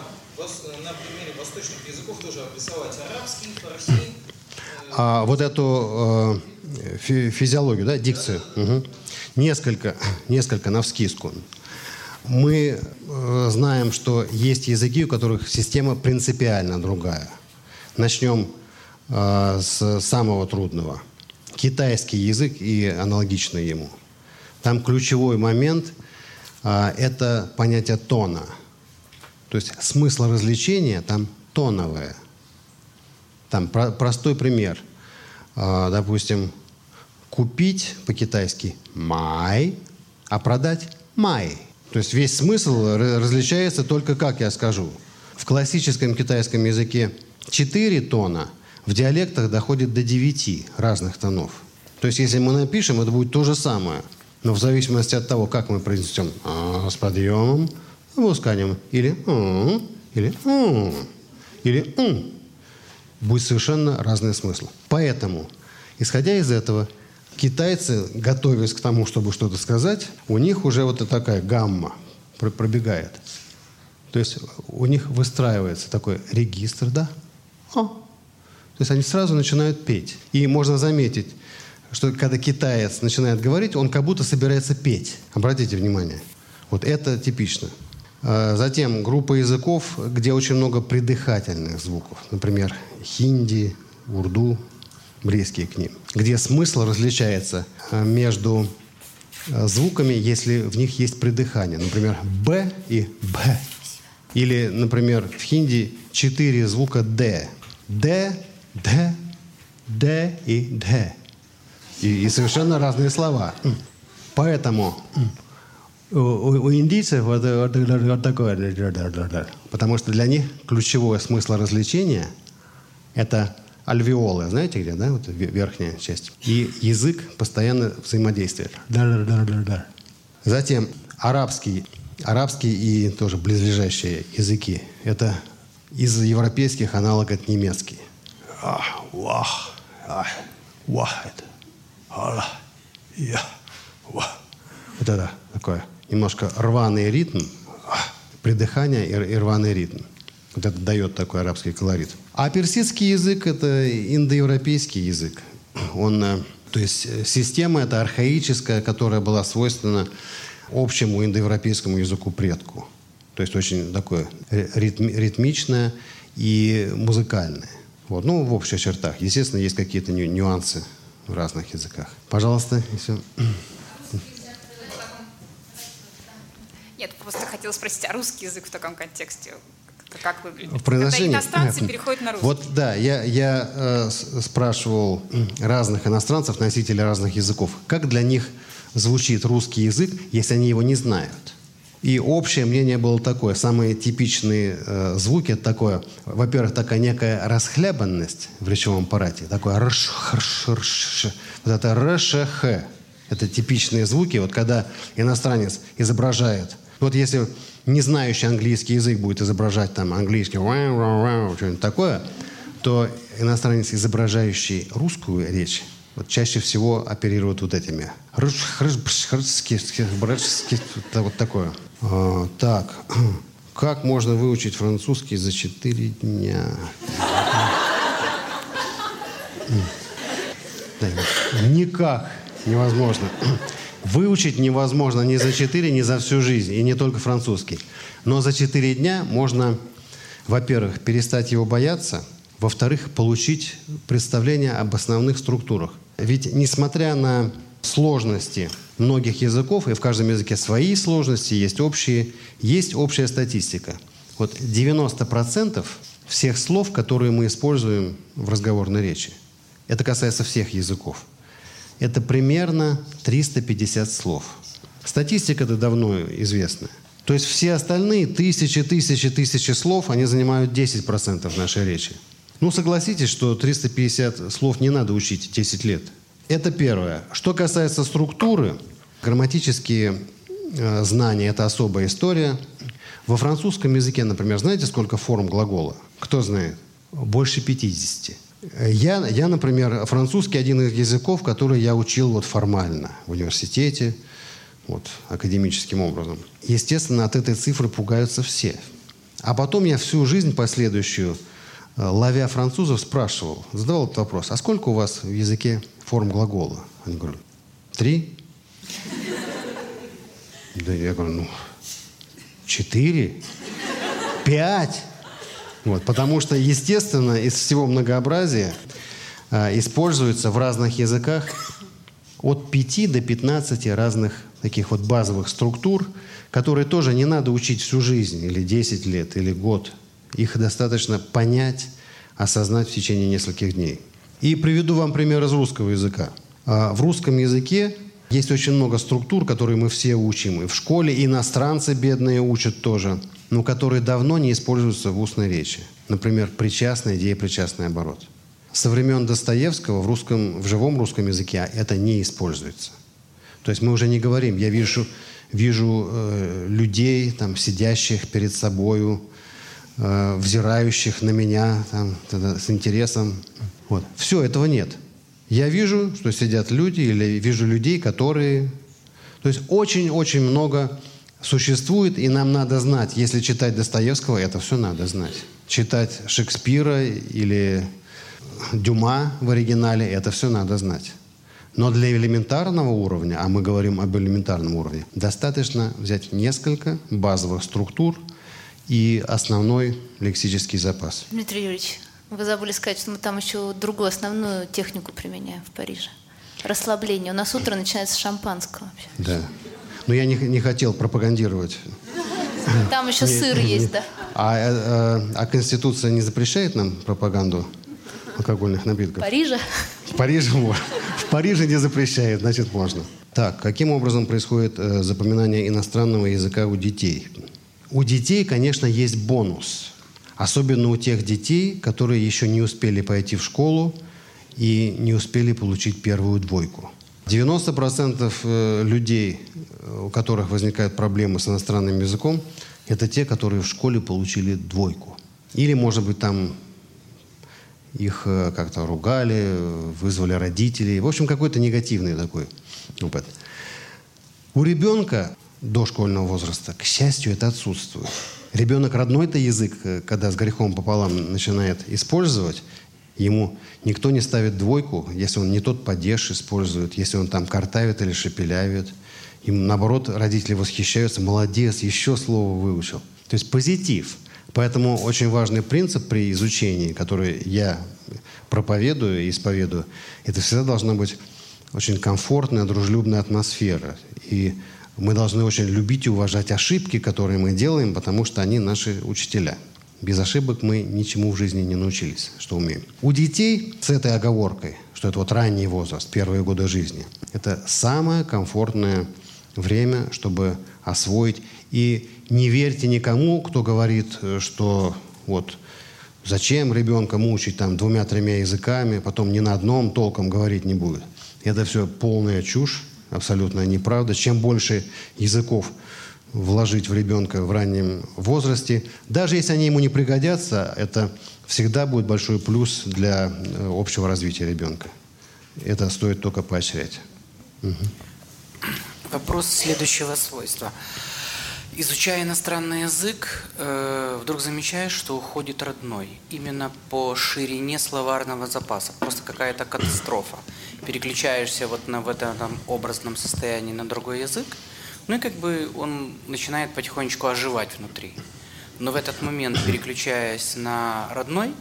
на примере восточных языков тоже обрисовать арабский, фарси? Э, а, вот эту э, фи- физиологию, да, дикцию? Да, да, да. Угу. Несколько, несколько на вскиску. Мы э, знаем, что есть языки, у которых система принципиально другая. Начнем э, с самого трудного. Китайский язык и аналогичный ему. Там ключевой момент э, – это понятие тона. То есть смысл развлечения там тоновое. Там про простой пример. Э, допустим, купить по-китайски «май», а продать «май». То есть весь смысл различается только, как я скажу. В классическом китайском языке четыре тона – в диалектах доходит до девяти разных тонов. То есть, если мы напишем, это будет то же самое. Но в зависимости от того, как мы произнесем а, с подъемом, опусканием, или или или будет совершенно разный смысл. Поэтому, исходя из этого, китайцы, готовясь к тому, чтобы что-то сказать, у них уже вот такая гамма пробегает. То есть у них выстраивается такой регистр, да? О, то есть они сразу начинают петь. И можно заметить, что когда китаец начинает говорить, он как будто собирается петь. Обратите внимание. Вот это типично. А затем группа языков, где очень много придыхательных звуков. Например, хинди, урду, близкие к ним. Где смысл различается а, между а, звуками, если в них есть придыхание. Например, «б» и «б». Или, например, в хинди четыре звука «д». «д» Д, Д и Д. И, и совершенно разные слова. Поэтому у, у индийцев вот, вот, вот такое, потому что для них ключевой смысл развлечения – это альвеолы, знаете где, да, вот верхняя часть. И язык постоянно взаимодействует. Затем арабский, арабский и тоже близлежащие языки – это из европейских аналог от немецкий ах, вах, ах, вахет, аллах, я, вах. Вот это такое немножко рваный ритм, ах, придыхание и, и рваный ритм. Вот это дает такой арабский колорит. А персидский язык – это индоевропейский язык. Он, э, то есть э, система эта архаическая, которая была свойственна общему индоевропейскому языку предку. То есть очень такое ритм, ритмичное и музыкальное. Вот. Ну, в общих чертах. Естественно, есть какие-то ню- нюансы в разных языках. Пожалуйста, если... Нет, просто хотела спросить, а русский язык в таком контексте как выглядит? В произношении... Когда иностранцы переходят на русский. Вот да, я, я э, спрашивал разных иностранцев, носителей разных языков, как для них звучит русский язык, если они его не знают. И общее мнение было такое. Самые типичные э, звуки это такое. Во-первых, такая некая расхлябанность в речевом аппарате. Такое рш, рш, рш, Вот это ршх. Это типичные звуки. Вот когда иностранец изображает. Вот если не знающий английский язык будет изображать там английский что-нибудь такое, то иностранец, изображающий русскую речь, вот чаще всего оперируют вот этими. Вот такое. А, так, Как можно выучить французский за 4 дня? Никак невозможно. Выучить невозможно ни за 4, ни за всю жизнь, и не только французский. Но за 4 дня можно, во-первых, перестать его бояться, во-вторых, получить представление об основных структурах. Ведь несмотря на сложности многих языков, и в каждом языке свои сложности, есть общие, есть общая статистика. Вот 90% всех слов, которые мы используем в разговорной речи, это касается всех языков, это примерно 350 слов. Статистика-то давно известна. То есть все остальные тысячи, тысячи, тысячи слов, они занимают 10% нашей речи. Ну, согласитесь, что 350 слов не надо учить 10 лет. Это первое. Что касается структуры, грамматические э, знания – это особая история. Во французском языке, например, знаете, сколько форм глагола? Кто знает? Больше 50. Я, я, например, французский один из языков, который я учил вот формально в университете, вот, академическим образом. Естественно, от этой цифры пугаются все. А потом я всю жизнь последующую, э, ловя французов, спрашивал, задавал этот вопрос, а сколько у вас в языке форм глагола? Они говорят, три. Да я говорю, ну, четыре, пять. Вот, потому что, естественно, из всего многообразия э, используется в разных языках от 5 до 15 разных таких вот базовых структур, которые тоже не надо учить всю жизнь, или 10 лет, или год. Их достаточно понять, осознать в течение нескольких дней. И приведу вам пример из русского языка. А, в русском языке есть очень много структур, которые мы все учим. И в школе иностранцы бедные учат тоже, но которые давно не используются в устной речи. Например, причастный, деепричастный оборот. Со времен Достоевского в, русском, в живом русском языке это не используется. То есть мы уже не говорим, я вижу, вижу э, людей, там, сидящих перед собою, э, взирающих на меня там, с интересом. Вот. Все, этого нет. Я вижу, что сидят люди, или вижу людей, которые... То есть очень-очень много существует, и нам надо знать. Если читать Достоевского, это все надо знать. Читать Шекспира или Дюма в оригинале, это все надо знать. Но для элементарного уровня, а мы говорим об элементарном уровне, достаточно взять несколько базовых структур и основной лексический запас. Дмитрий Юрьевич, вы забыли сказать, что мы там еще другую основную технику применяем в Париже. Расслабление. У нас утро начинается с шампанского вообще. Да. Но я не, не хотел пропагандировать. Там еще сыр есть, да. А, а, а Конституция не запрещает нам пропаганду алкогольных напитков? В Париже? В Париже можно. В Париже не запрещает, значит можно. Так, каким образом происходит э, запоминание иностранного языка у детей? У детей, конечно, есть бонус – Особенно у тех детей, которые еще не успели пойти в школу и не успели получить первую двойку. 90% э, людей, у которых возникают проблемы с иностранным языком, это те, которые в школе получили двойку. Или, может быть, там их э, как-то ругали, вызвали родителей. В общем, какой-то негативный такой опыт. У ребенка дошкольного возраста, к счастью, это отсутствует. Ребенок родной-то язык, э, когда с грехом пополам начинает использовать, ему никто не ставит двойку, если он не тот падеж использует, если он там картавит или шепелявит. Им, наоборот, родители восхищаются, молодец, еще слово выучил. То есть позитив. Поэтому очень важный принцип при изучении, который я проповедую и исповедую, это всегда должна быть очень комфортная, дружелюбная атмосфера. И мы должны очень любить и уважать ошибки, которые мы делаем, потому что они наши учителя. Без ошибок мы ничему в жизни не научились, что умеем. У детей с этой оговоркой, что это вот ранний возраст, первые годы жизни, это самое комфортное время, чтобы освоить. И не верьте никому, кто говорит, что вот зачем ребенка мучить там двумя-тремя языками, потом ни на одном толком говорить не будет. Это все полная чушь абсолютная неправда. Чем больше языков вложить в ребенка в раннем возрасте, даже если они ему не пригодятся, это всегда будет большой плюс для э, общего развития ребенка. Это стоит только поощрять. Угу. Вопрос следующего свойства. Изучая иностранный язык, э, вдруг замечаешь, что уходит родной. Именно по ширине словарного запаса. Просто какая-то катастрофа. Переключаешься вот на, в этом образном состоянии на другой язык, ну и как бы он начинает потихонечку оживать внутри. Но в этот момент, переключаясь на родной,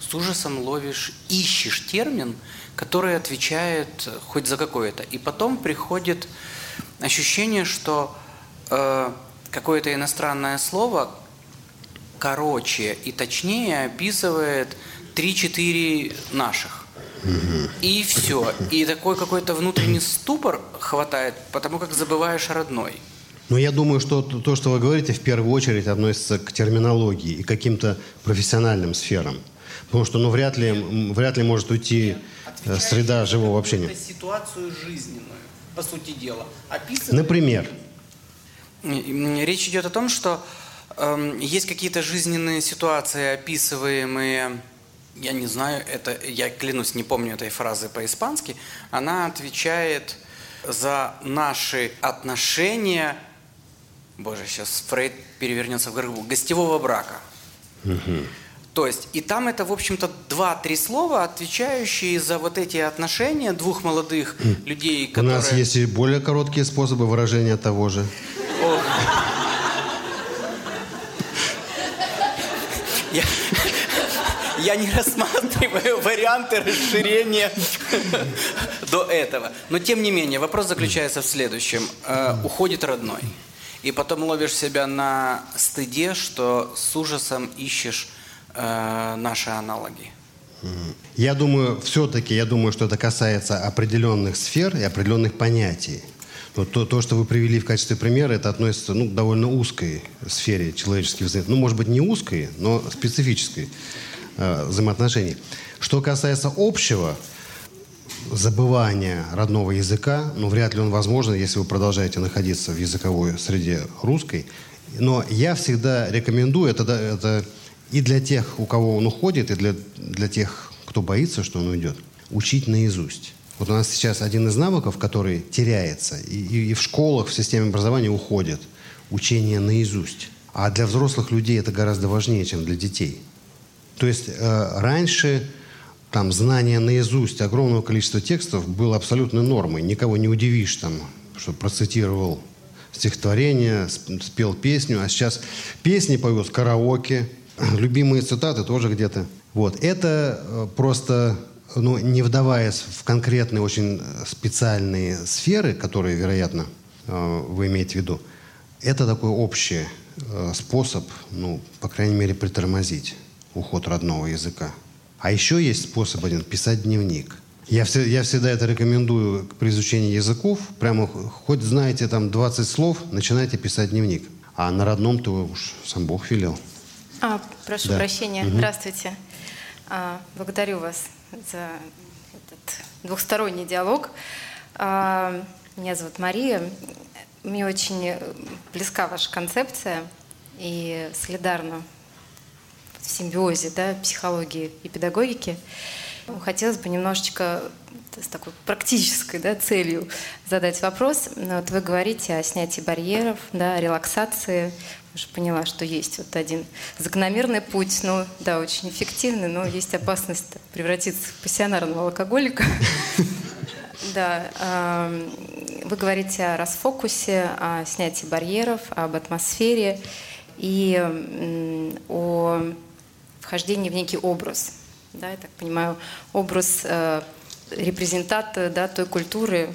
с ужасом ловишь, ищешь термин, который отвечает хоть за какое-то. И потом приходит ощущение, что э, какое-то иностранное слово короче и точнее описывает 3-4 наших. И все. И такой какой-то внутренний ступор хватает, потому как забываешь родной. Но я думаю, что то, что вы говорите, в первую очередь относится к терминологии и каким-то профессиональным сферам. Потому что ну, вряд, ли, вряд ли может уйти Отвечает среда живого общения. ситуацию жизненную, по сути дела. Описывает... Например? Речь идет о том, что э, есть какие-то жизненные ситуации, описываемые, я не знаю, это, я клянусь, не помню этой фразы по-испански, она отвечает за наши отношения, боже, сейчас Фрейд перевернется в горбу, гостевого брака. Угу. То есть, и там это, в общем-то, два-три слова, отвечающие за вот эти отношения двух молодых людей, которые... У нас есть и более короткие способы выражения того же. Я, я не рассматриваю варианты расширения до этого. Но тем не менее, вопрос заключается в следующем. Э, уходит родной. И потом ловишь себя на стыде, что с ужасом ищешь э, наши аналоги. Я думаю, все-таки, я думаю, что это касается определенных сфер и определенных понятий. То, то, что вы привели в качестве примера, это относится ну, к довольно узкой сфере человеческих взаимоотношений. Ну, может быть, не узкой, но специфической э, взаимоотношений. Что касается общего забывания родного языка, ну, вряд ли он возможен, если вы продолжаете находиться в языковой среде русской. Но я всегда рекомендую, это, это и для тех, у кого он уходит, и для, для тех, кто боится, что он уйдет, учить наизусть. Вот у нас сейчас один из навыков, который теряется, и, и, и в школах, в системе образования уходит. Учение наизусть. А для взрослых людей это гораздо важнее, чем для детей. То есть э, раньше там знание наизусть огромного количества текстов было абсолютной нормой. Никого не удивишь там, что процитировал стихотворение, спел песню, а сейчас песни поют караоке, любимые цитаты тоже где-то. Вот. Это э, просто ну, не вдаваясь в конкретные очень специальные сферы, которые, вероятно, э, вы имеете в виду, это такой общий э, способ, ну, по крайней мере, притормозить уход родного языка. А еще есть способ один – писать дневник. Я, все, я всегда это рекомендую при изучении языков. Прямо хоть знаете там 20 слов, начинайте писать дневник. А на родном-то уж сам Бог велел. А, прошу да. прощения. Угу. Здравствуйте. А, благодарю вас за этот двухсторонний диалог. А, меня зовут Мария. Мне очень близка ваша концепция и солидарна в симбиозе да, психологии и педагогики. Хотелось бы немножечко с такой практической да, целью задать вопрос. Вот вы говорите о снятии барьеров, да, релаксации уже поняла, что есть вот один закономерный путь, ну да, очень эффективный, но есть опасность превратиться в пассионарного алкоголика. Да, вы говорите о расфокусе, о снятии барьеров, об атмосфере и о вхождении в некий образ. Да, я так понимаю, образ э, репрезентата да, той культуры,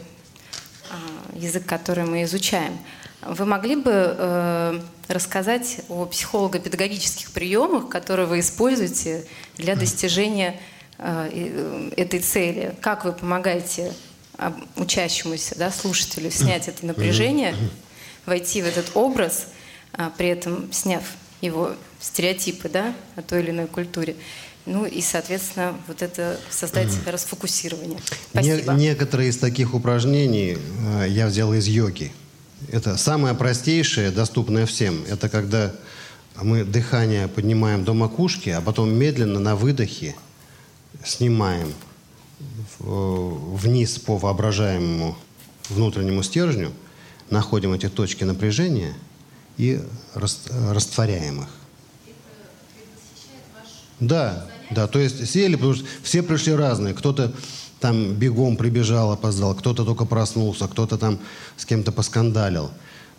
а, язык, который мы изучаем. Вы могли бы э, рассказать о психолого-педагогических приемах, которые вы используете для достижения э, э, этой цели? Как вы помогаете учащемуся, да, слушателю снять это напряжение, войти в этот образ, а при этом сняв его стереотипы да, о той или иной культуре, ну и, соответственно, вот это создать расфокусирование. Спасибо. Не, некоторые из таких упражнений э, я взял из йоги. Это самое простейшее, доступное всем. Это когда мы дыхание поднимаем до макушки, а потом медленно на выдохе снимаем вниз по воображаемому внутреннему стержню, находим эти точки напряжения и растворяемых. Да, да, то есть сели, потому что все пришли разные. Кто-то там бегом прибежал, опоздал, кто-то только проснулся, кто-то там с кем-то поскандалил.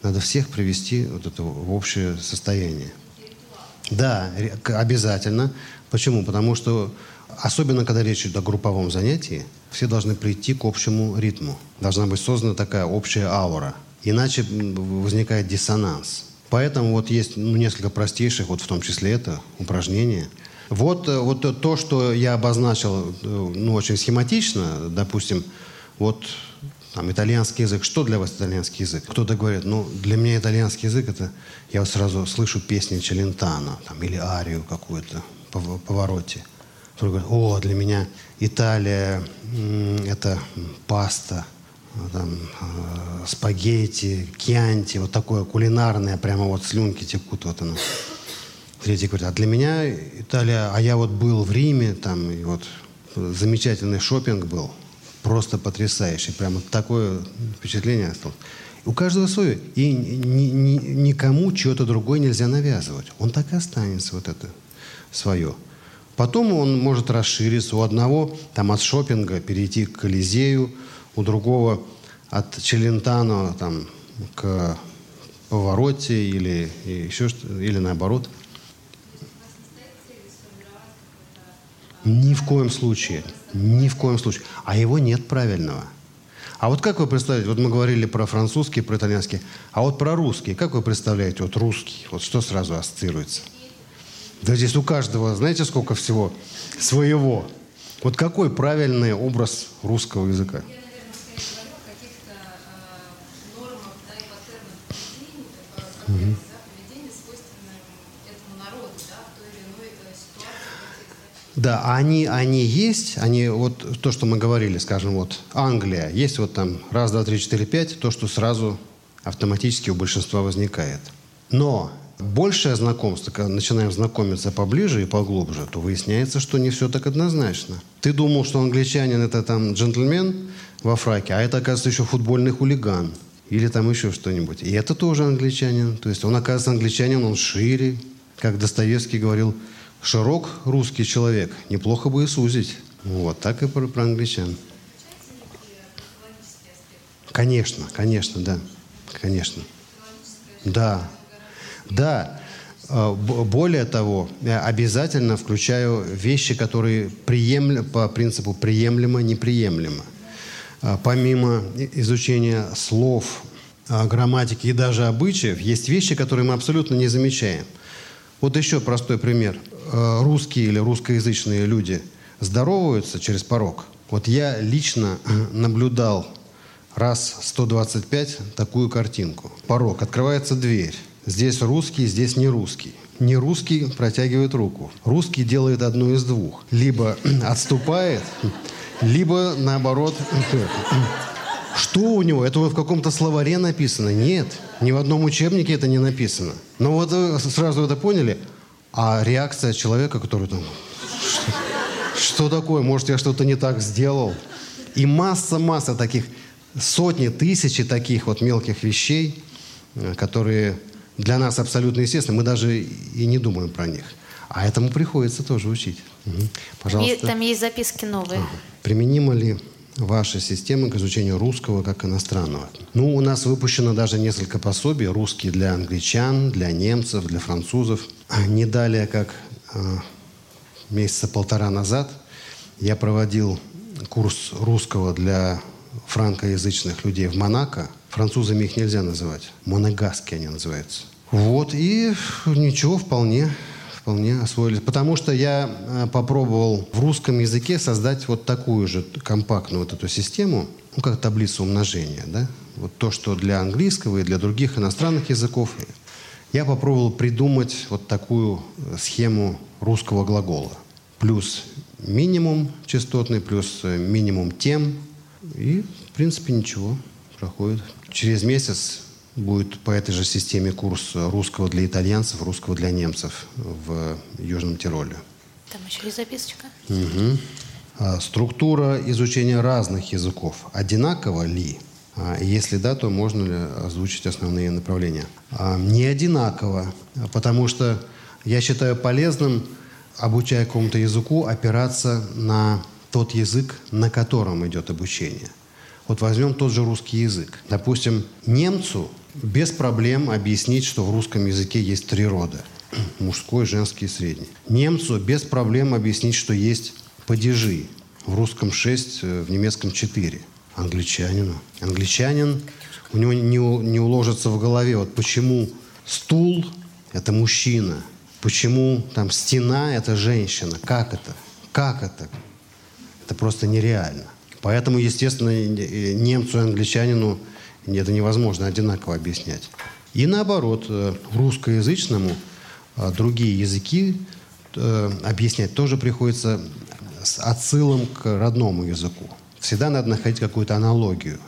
Надо всех привести вот это в общее состояние. Да, обязательно. Почему? Потому что, особенно когда речь идет о групповом занятии, все должны прийти к общему ритму. Должна быть создана такая общая аура. Иначе возникает диссонанс. Поэтому вот есть ну, несколько простейших, вот в том числе это упражнение. Вот, э, вот то, что я обозначил э, ну, очень схематично, допустим, вот там, итальянский язык. Что для вас итальянский язык? Кто-то говорит, ну, для меня итальянский язык, это я вот сразу слышу песни Челентано, там, или арию какую-то по повороте. Кто-то говорит, о, для меня Италия – это паста, там, э, спагетти, кьянти, вот такое кулинарное, прямо вот слюнки текут, вот оно. Третий говорит, а для меня Италия, а я вот был в Риме, там, и вот замечательный шопинг был – просто потрясающий. Прямо такое впечатление осталось. У каждого свое. И ни, ни, никому что-то другое нельзя навязывать. Он так и останется, вот это свое. Потом он может расшириться. У одного там от шопинга перейти к Колизею, у другого от Челентано там, к повороте или еще что или наоборот. Ни в коем случае. Ни в коем случае. А его нет правильного. А вот как вы представляете, вот мы говорили про французский, про итальянский, а вот про русский, как вы представляете, вот русский, вот что сразу ассоциируется? Да здесь у каждого, знаете, сколько всего своего. Вот какой правильный образ русского языка? Mm-hmm. Да, они, они есть, они вот то, что мы говорили, скажем, вот Англия, есть вот там раз, два, три, четыре, пять, то, что сразу автоматически у большинства возникает. Но большее знакомство, когда начинаем знакомиться поближе и поглубже, то выясняется, что не все так однозначно. Ты думал, что англичанин это там джентльмен во фраке, а это, оказывается, еще футбольный хулиган. Или там еще что-нибудь. И это тоже англичанин. То есть он, оказывается, англичанин, он шире. Как Достоевский говорил, широк русский человек, неплохо бы и сузить. Вот, так и про, про англичан. Конечно, конечно, да. Конечно. Да. Да. А, более того, обязательно включаю вещи, которые приемлемы, по принципу приемлемо, неприемлемо. А, помимо изучения слов, а, грамматики и даже обычаев, есть вещи, которые мы абсолютно не замечаем. Вот еще простой пример. Э, русские или русскоязычные люди здороваются через порог. Вот я лично наблюдал раз 125 такую картинку. Порог, открывается дверь. Здесь русский, здесь не русский. Не русский протягивает руку. Русский делает одно из двух. Либо отступает, либо наоборот. Что у него? Это в каком-то словаре написано? Нет. Ни в одном учебнике это не написано. Но вот вы сразу это поняли – а реакция человека, который там... Что, такое? Может, я что-то не так сделал? И масса-масса таких, сотни, тысячи таких вот мелких вещей, э, которые для нас абсолютно естественны. Мы даже и не думаем про них. А этому приходится тоже учить. Угу. Пожалуйста. Там есть записки новые. Применимо ли ваша система к изучению русского как иностранного? Ну, у нас выпущено даже несколько пособий. Русский для англичан, для немцев, для французов – не далее, как а, месяца полтора назад, я проводил курс русского для франкоязычных людей в Монако. Французами их нельзя называть. Монегаски они называются. Вот, и ничего, вполне, вполне освоились. Потому что я а, попробовал в русском языке создать вот такую же компактную вот эту систему, ну, как таблицу умножения, да? Вот то, что для английского и для других иностранных языков я попробовал придумать вот такую э, схему русского глагола. Плюс минимум частотный, плюс э, минимум тем. И, в принципе, ничего, проходит. Через месяц будет по этой же системе курс русского для итальянцев, русского для немцев в Южном Тироле. Там еще есть записочка. Угу. Структура изучения разных языков одинакова ли? А, если да, то можно ли озвучить основные направления? А, не одинаково, потому что я считаю полезным, обучая какому-то языку, опираться на тот язык, на котором идет обучение. Вот возьмем тот же русский язык. Допустим, немцу без проблем объяснить, что в русском языке есть три рода. Мужской, женский и средний. Немцу без проблем объяснить, что есть падежи. В русском 6, э, в немецком 4 англичанину. Англичанин, у него не, не уложится в голове, вот почему стул – это мужчина, почему там стена – это женщина, как это, как это? Это просто нереально. Поэтому, естественно, немцу и англичанину это невозможно одинаково объяснять. И наоборот, э, русскоязычному э, другие языки э, объяснять тоже приходится с отсылом к родному языку всегда надо находить какую-то аналогию.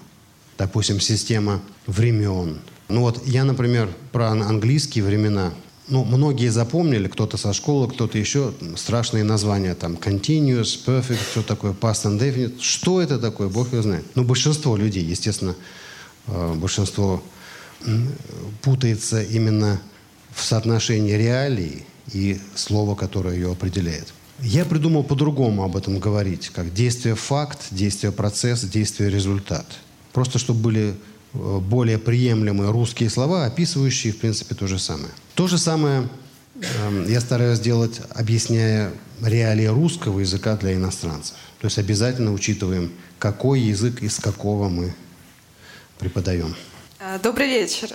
Допустим, система времен. Ну вот я, например, про английские времена. Ну, многие запомнили, кто-то со школы, кто-то еще, страшные названия, там, continuous, perfect, что такое, past and definite. Что это такое, бог его знает. Ну, большинство людей, естественно, большинство путается именно в соотношении реалий и слова, которое ее определяет. Я придумал по-другому об этом говорить, как действие-факт, действие-процесс, действие-результат. Просто чтобы были э, более приемлемые русские слова, описывающие, в принципе, то же самое. То же самое э, я стараюсь делать, объясняя реалии русского языка для иностранцев. То есть обязательно учитываем, какой язык из какого мы преподаем. Э, добрый вечер.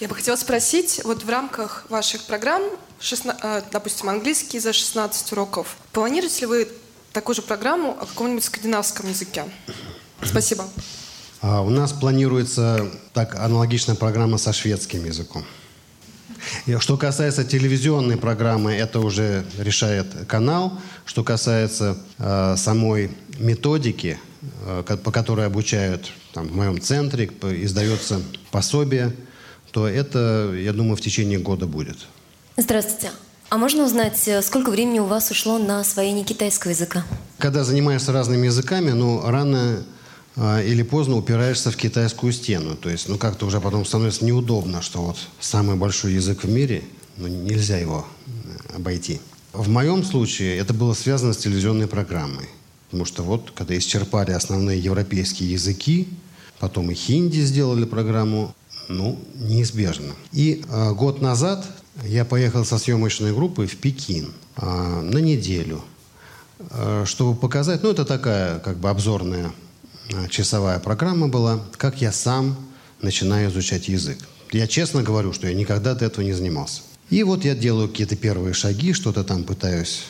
Я бы хотела спросить, вот в рамках ваших программ, 16, э, допустим, английский за 16 уроков, планируете ли вы такую же программу о каком-нибудь скандинавском языке? Спасибо. А у нас планируется так аналогичная программа со шведским языком. И что касается телевизионной программы, это уже решает канал. Что касается э, самой методики, э, по которой обучают там, в моем центре, издается пособие, то это, я думаю, в течение года будет. Здравствуйте. А можно узнать, э, сколько времени у вас ушло на освоение китайского языка? Когда занимаешься разными языками, ну, рано э, или поздно упираешься в китайскую стену. То есть, ну, как-то уже потом становится неудобно, что вот самый большой язык в мире, ну, нельзя его э, обойти. В моем случае это было связано с телевизионной программой. Потому что вот, когда исчерпали основные европейские языки, потом и хинди сделали программу, ну, неизбежно. И э, год назад я поехал со съемочной группой в Пекин э, на неделю, э, чтобы показать, ну, это такая как бы обзорная э, часовая программа была, как я сам начинаю изучать язык. Я честно говорю, что я никогда до этого не занимался. И вот я делаю какие-то первые шаги, что-то там пытаюсь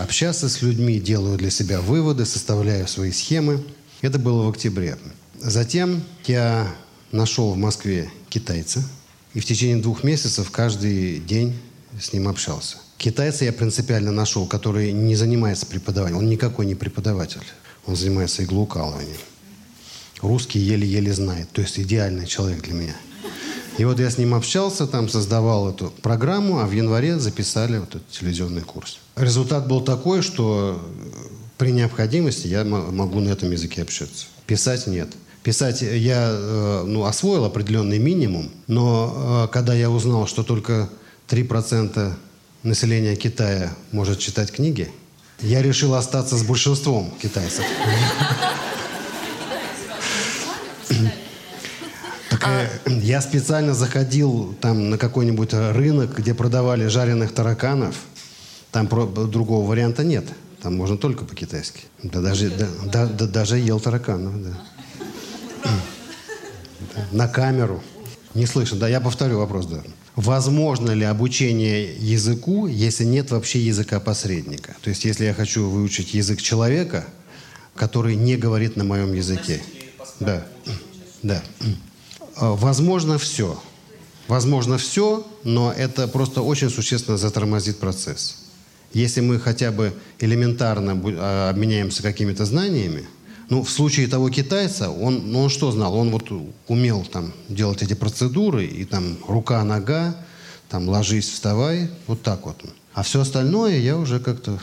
общаться с людьми, делаю для себя выводы, составляю свои схемы. Это было в октябре. Затем я нашел в Москве китайца, и в течение двух месяцев каждый день с ним общался. Китайца я принципиально нашел, который не занимается преподаванием. Он никакой не преподаватель. Он занимается иглоукалыванием. Русский еле-еле знает. То есть идеальный человек для меня. И вот я с ним общался, там создавал эту программу, а в январе записали вот этот телевизионный курс. Результат был такой, что при необходимости я могу на этом языке общаться. Писать нет. Писать я э, ну, освоил определенный минимум, но э, когда я узнал, что только 3% населения Китая может читать книги, я решил остаться с большинством китайцев. Э, я специально заходил там на какой-нибудь рынок, где продавали жареных тараканов. Там другого варианта нет. Там можно только по-китайски. Да, даже, да, да, да, даже ел тараканов, да. На камеру. Не слышно. Да, я повторю вопрос, да. Возможно ли обучение языку, если нет вообще языка посредника? То есть, если я хочу выучить язык человека, который не говорит на моем языке. Да. Да. А, возможно все. Возможно все, но это просто очень существенно затормозит процесс. Если мы хотя бы элементарно а, обменяемся какими-то знаниями, ну, в случае того китайца, он, ну, он что знал? Он вот умел там делать эти процедуры, и там рука-нога, там ложись, вставай, вот так вот. А все остальное я уже как-то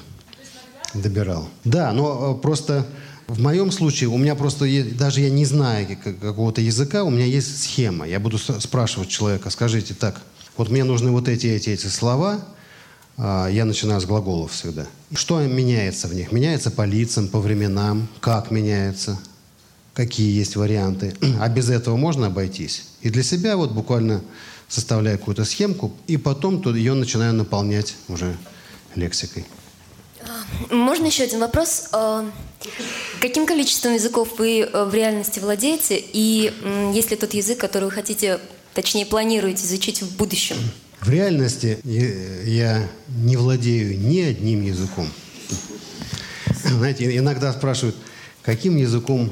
добирал. Да, но э, просто В моем случае у меня просто, даже я не знаю какого-то языка, у меня есть схема. Я буду спрашивать человека, скажите так, вот мне нужны вот эти, эти, эти слова, я начинаю с глаголов всегда. Что меняется в них? Меняется по лицам, по временам, как меняется, какие есть варианты. А без этого можно обойтись. И для себя вот буквально составляю какую-то схемку, и потом ее начинаю наполнять уже лексикой. Можно еще один вопрос? А, каким количеством языков вы э, в реальности владеете? И есть ли тот язык, который вы хотите, точнее, планируете изучить в будущем? В реальности я не владею ни одним языком. Знаете, иногда спрашивают, каким языком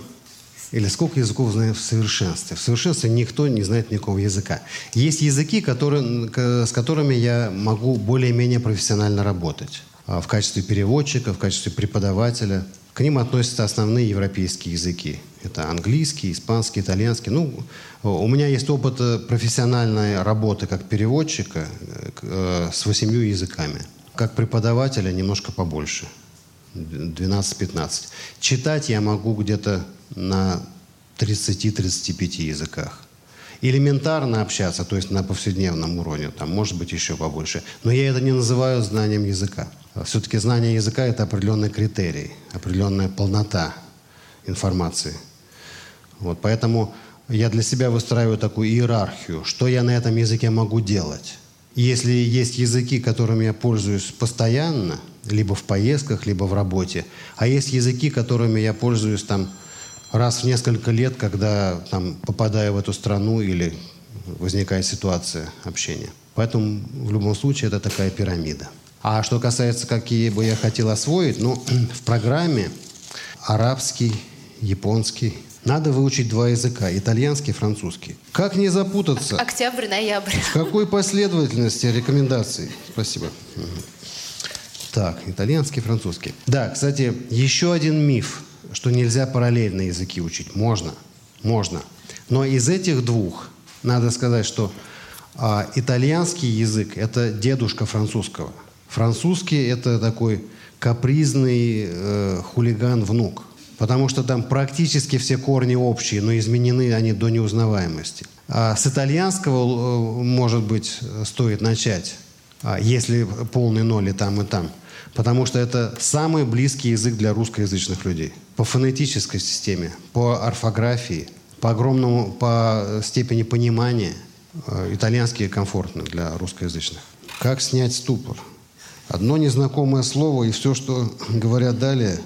или сколько языков знаю в совершенстве. В совершенстве никто не знает никакого языка. Есть языки, которые, с которыми я могу более-менее профессионально работать. А, в качестве переводчика, в качестве преподавателя. К ним относятся основные европейские языки. Это английский, испанский, итальянский. Ну, у меня есть опыт э, профессиональной работы как переводчика э, э, с восемью языками. Как преподавателя немножко побольше. 12-15. Читать я могу где-то на 30-35 языках элементарно общаться, то есть на повседневном уровне, там может быть еще побольше. Но я это не называю знанием языка. Все-таки знание языка – это определенный критерий, определенная полнота информации. Вот, поэтому я для себя выстраиваю такую иерархию, что я на этом языке могу делать. Если есть языки, которыми я пользуюсь постоянно, либо в поездках, либо в работе, а есть языки, которыми я пользуюсь там раз в несколько лет, когда там, попадаю в эту страну или возникает ситуация общения. Поэтому в любом случае это такая пирамида. А что касается, какие бы я хотел освоить, ну, в программе арабский, японский. Надо выучить два языка, итальянский и французский. Как не запутаться? Октябрь, ноябрь. В какой последовательности рекомендаций? Спасибо. Так, итальянский, французский. Да, кстати, еще один миф – что нельзя параллельно языки учить. Можно, можно. Но из этих двух надо сказать, что а, итальянский язык – это дедушка французского. Французский – это такой капризный э, хулиган-внук. Потому что там практически все корни общие, но изменены они до неузнаваемости. А с итальянского, э, может быть, стоит начать, а, если полный ноль и там, и там – потому что это самый близкий язык для русскоязычных людей. По фонетической системе, по орфографии, по огромному, по степени понимания э, итальянский комфортно для русскоязычных. Как снять ступор? Одно незнакомое слово, и все, что говорят далее,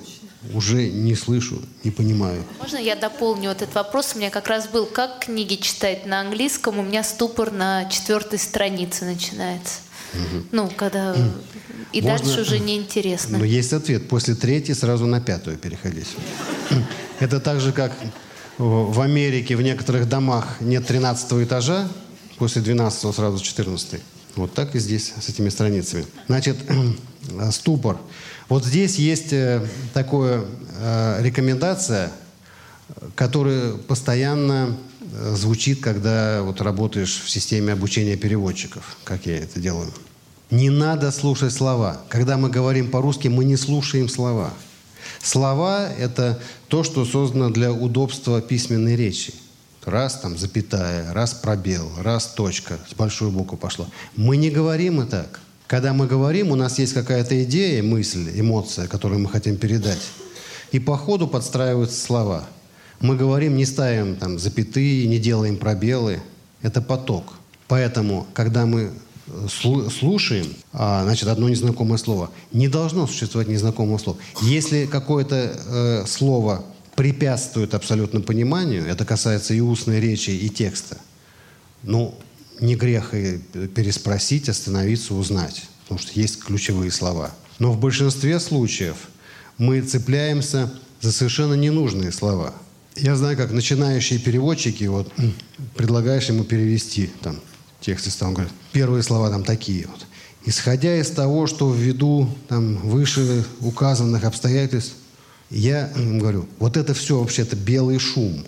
уже не слышу, не понимаю. Можно я дополню этот вопрос? У меня как раз был, как книги читать на английском, у меня ступор на четвертой странице начинается. Угу. Ну, когда и Можно... дальше уже неинтересно. Но есть ответ. После третьей сразу на пятую переходить. Это так же, как в Америке в некоторых домах нет 13 этажа, после 12 сразу 14. Вот так и здесь с этими страницами. Значит, ступор. Вот здесь есть э, такая э, рекомендация, которая постоянно э, звучит, когда вот работаешь в системе обучения переводчиков, как я это делаю. Не надо слушать слова. Когда мы говорим по-русски, мы не слушаем слова. Слова – это то, что создано для удобства письменной речи. Раз там запятая, раз пробел, раз точка, с большой буквы пошло. Мы не говорим и так. Когда мы говорим, у нас есть какая-то идея, мысль, эмоция, которую мы хотим передать. И по ходу подстраиваются слова. Мы говорим, не ставим там запятые, не делаем пробелы. Это поток. Поэтому, когда мы слушаем, а, значит, одно незнакомое слово. Не должно существовать незнакомого слова. Если какое-то э, слово препятствует абсолютно пониманию, это касается и устной речи, и текста, ну, не грех и переспросить, остановиться, узнать, потому что есть ключевые слова. Но в большинстве случаев мы цепляемся за совершенно ненужные слова. Я знаю, как начинающие переводчики, вот, предлагаешь ему перевести там, тексте стал, он говорит, первые слова там такие вот. Исходя из того, что ввиду там, выше указанных обстоятельств, я говорю, вот это все вообще-то белый шум.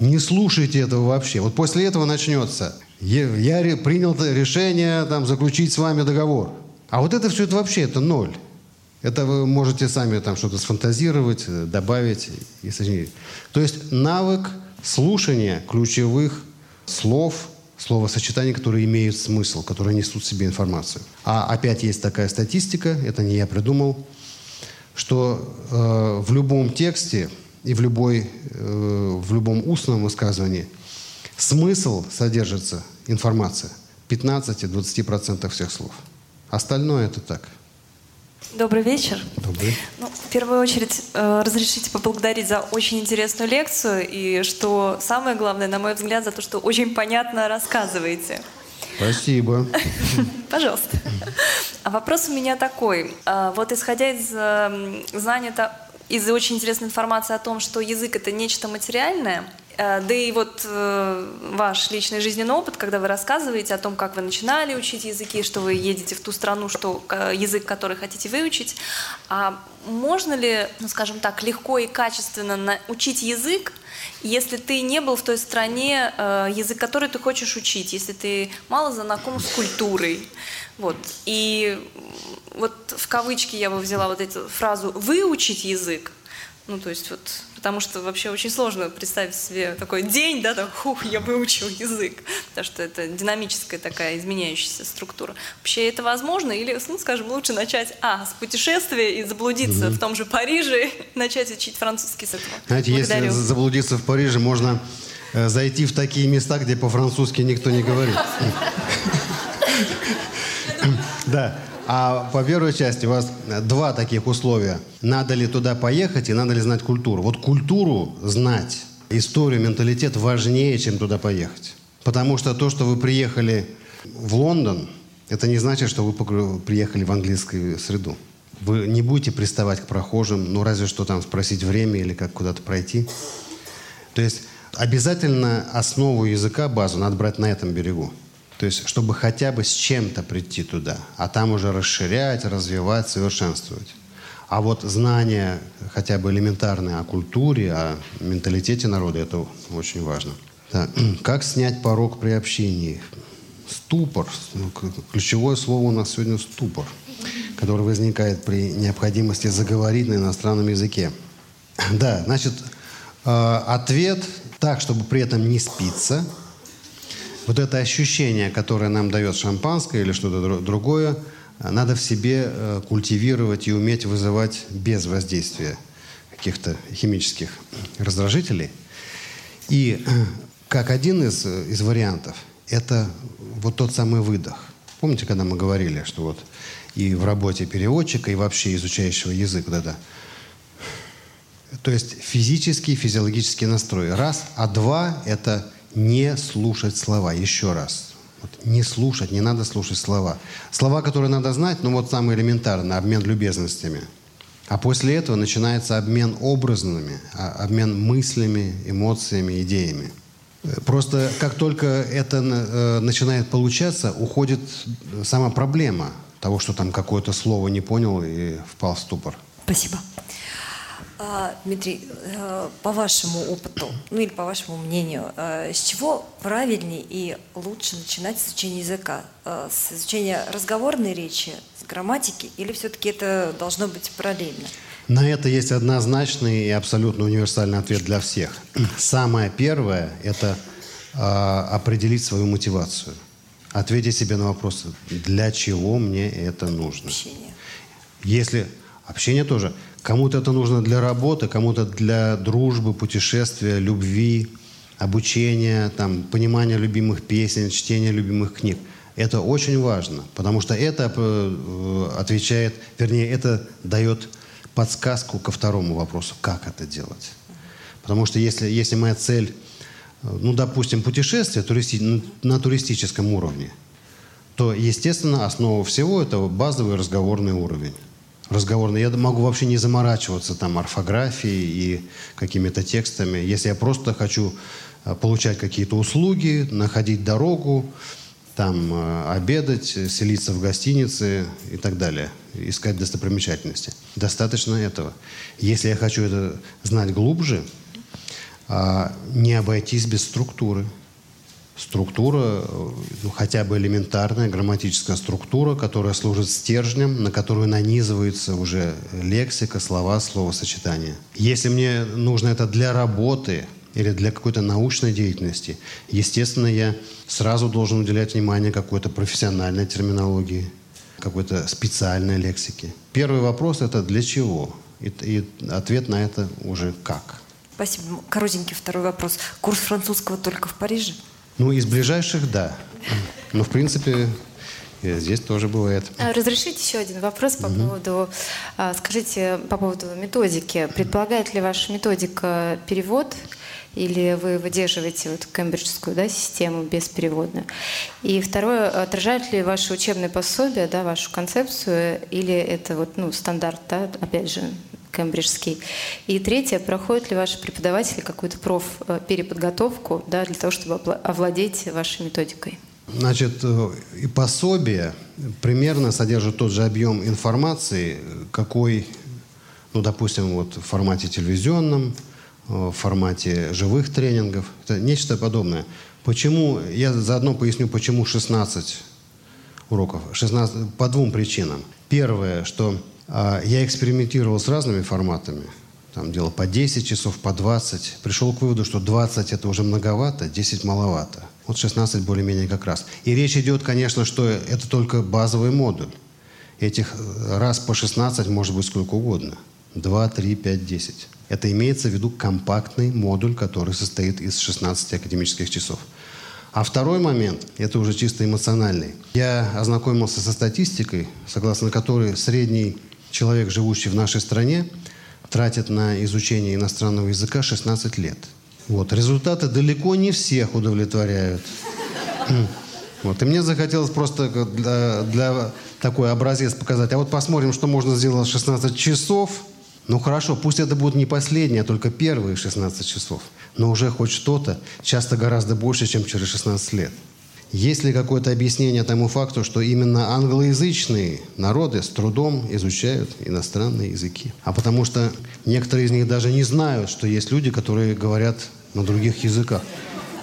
Не слушайте этого вообще. Вот после этого начнется. Я принял решение там, заключить с вами договор. А вот это все это вообще это ноль. Это вы можете сами там что-то сфантазировать, э, добавить и сочинить. То есть навык слушания ключевых слов, словосочетаний, которые имеют смысл, которые несут в себе информацию. А опять есть такая статистика, это не я придумал, что э, в любом тексте и в, любой, э, в любом устном высказывании смысл содержится, информация, 15-20% всех слов. Остальное это так – Добрый вечер. Добрый. Ну, в первую очередь, э, разрешите поблагодарить за очень интересную лекцию и, что самое главное, на мой взгляд, за то, что очень понятно рассказываете. Спасибо. Пожалуйста. А вопрос у меня такой. А, вот исходя из э, знания, из очень интересной информации о том, что язык — это нечто материальное — да и вот э, ваш личный жизненный опыт, когда вы рассказываете о том, как вы начинали учить языки, что вы едете в ту страну, что язык, который хотите выучить, а можно ли, ну, скажем так, легко и качественно учить язык, если ты не был в той стране, э, язык, который ты хочешь учить, если ты мало знаком с культурой, вот. И вот в кавычки я бы взяла вот эту фразу «выучить язык», ну, то есть вот, потому что вообще очень сложно представить себе такой день, да, там, хух, я выучил язык, потому что это динамическая такая изменяющаяся структура. Вообще это возможно? Или, ну, скажем, лучше начать, а, с путешествия и заблудиться mm-hmm. в том же Париже, начать учить французский с этого. Знаете, Благодарю. если заблудиться в Париже, можно э, зайти в такие места, где по-французски никто не говорит. Да. А по первой части у вас два таких условия. Надо ли туда поехать и надо ли знать культуру. Вот культуру знать, историю, менталитет важнее, чем туда поехать. Потому что то, что вы приехали в Лондон, это не значит, что вы приехали в английскую среду. Вы не будете приставать к прохожим, ну разве что там спросить время или как куда-то пройти. То есть обязательно основу языка, базу надо брать на этом берегу. То есть, чтобы хотя бы с чем-то прийти туда, а там уже расширять, развивать, совершенствовать. А вот знание хотя бы элементарное о культуре, о менталитете народа, это очень важно. Так. Как снять порог при общении? Ступор. Ну, ключевое слово у нас сегодня ступор, который возникает при необходимости заговорить на иностранном языке. Да, значит, э, ответ так, чтобы при этом не спиться – вот это ощущение, которое нам дает шампанское или что-то другое, надо в себе э, культивировать и уметь вызывать без воздействия каких-то химических раздражителей. И э, как один из, из вариантов, это вот тот самый выдох. Помните, когда мы говорили, что вот и в работе переводчика, и вообще изучающего язык вот это. То есть физический, физиологический настрой. Раз, а два – это не слушать слова. Еще раз. Вот, не слушать, не надо слушать слова. Слова, которые надо знать, ну вот самое элементарное, обмен любезностями. А после этого начинается обмен образными, а, обмен мыслями, эмоциями, идеями. Просто как только это э, начинает получаться, уходит сама проблема того, что там какое-то слово не понял и впал в ступор. Спасибо. А, Дмитрий, э, по вашему опыту, ну или по вашему мнению, э, с чего правильнее и лучше начинать изучение языка? Э, с изучения разговорной речи, с грамматики, или все-таки это должно быть параллельно? На это есть однозначный и абсолютно универсальный ответ для всех. Самое первое – это э, определить свою мотивацию. Ответить себе на вопрос, для чего мне это нужно. Общение. Если общение тоже – Кому-то это нужно для работы, кому-то для дружбы, путешествия, любви, обучения, там, понимания любимых песен, чтения любимых книг. Это очень важно, потому что это э, отвечает, вернее, это дает подсказку ко второму вопросу, как это делать. Потому что если, если моя цель, э, ну, допустим, путешествие туристи, на туристическом уровне, то, естественно, основа всего – это базовый разговорный уровень разговорный. Я могу вообще не заморачиваться там орфографией и какими-то текстами. Если я просто хочу э, получать какие-то услуги, находить дорогу, там э, обедать, селиться в гостинице и так далее, искать достопримечательности. Достаточно этого. Если я хочу это знать глубже, а, не обойтись без структуры. Структура, ну, хотя бы элементарная грамматическая структура, которая служит стержнем, на которую нанизывается уже лексика, слова, словосочетания. Если мне нужно это для работы или для какой-то научной деятельности, естественно, я сразу должен уделять внимание какой-то профессиональной терминологии, какой-то специальной лексике. Первый вопрос – это для чего? И, и ответ на это уже как. Спасибо. Коротенький второй вопрос. Курс французского только в Париже? Ну, из ближайших – да. Но, в принципе, здесь тоже бывает. А, разрешите еще один вопрос по угу. поводу, а, скажите, по поводу методики. Предполагает ли ваша методика перевод или вы выдерживаете вот кембриджскую да, систему беспереводную? И второе, отражает ли ваше учебное пособие да, вашу концепцию, или это вот, ну, стандарт, да, опять же, кембриджский. И третье, проходят ли ваши преподаватели какую-то профпереподготовку да, для того, чтобы овладеть вашей методикой? Значит, э, и пособие примерно содержит тот же объем информации, какой, ну, допустим, вот в формате телевизионном, э, в формате живых тренингов. Это нечто подобное. Почему, я заодно поясню, почему 16 уроков. 16, по двум причинам. Первое, что я экспериментировал с разными форматами. Там делал по 10 часов, по 20. Пришел к выводу, что 20 это уже многовато, 10 маловато. Вот 16 более-менее как раз. И речь идет, конечно, что это только базовый модуль. Этих э, раз по 16 может быть сколько угодно. 2, 3, 5, 10. Это имеется в виду компактный модуль, который состоит из 16 академических часов. А второй момент, это уже чисто эмоциональный. Я ознакомился со статистикой, согласно которой средний человек, живущий в нашей стране, тратит на изучение иностранного языка 16 лет. Вот. Результаты далеко не всех удовлетворяют. Вот. И мне захотелось просто для, для такой образец показать. А вот посмотрим, что можно сделать в 16 часов. Ну хорошо, пусть это будет не последние, а только первые 16 часов. Но уже хоть что-то, часто гораздо больше, чем через 16 лет. Есть ли какое-то объяснение тому факту, что именно англоязычные народы с трудом изучают иностранные языки? А потому что некоторые из них даже не знают, что есть люди, которые говорят на других языках.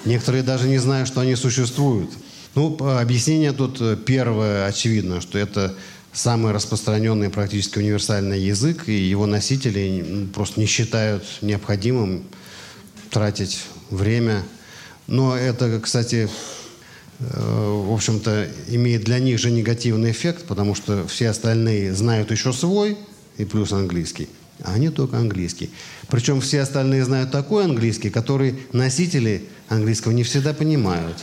Некоторые даже не знают, что они существуют. Ну, объяснение тут э, первое очевидно, что это самый распространенный практически универсальный язык, и его носители просто не считают необходимым тратить время. Но это, кстати, в общем-то, имеет для них же негативный эффект, потому что все остальные знают еще свой, и плюс английский, а они только английский. Причем все остальные знают такой английский, который носители английского не всегда понимают.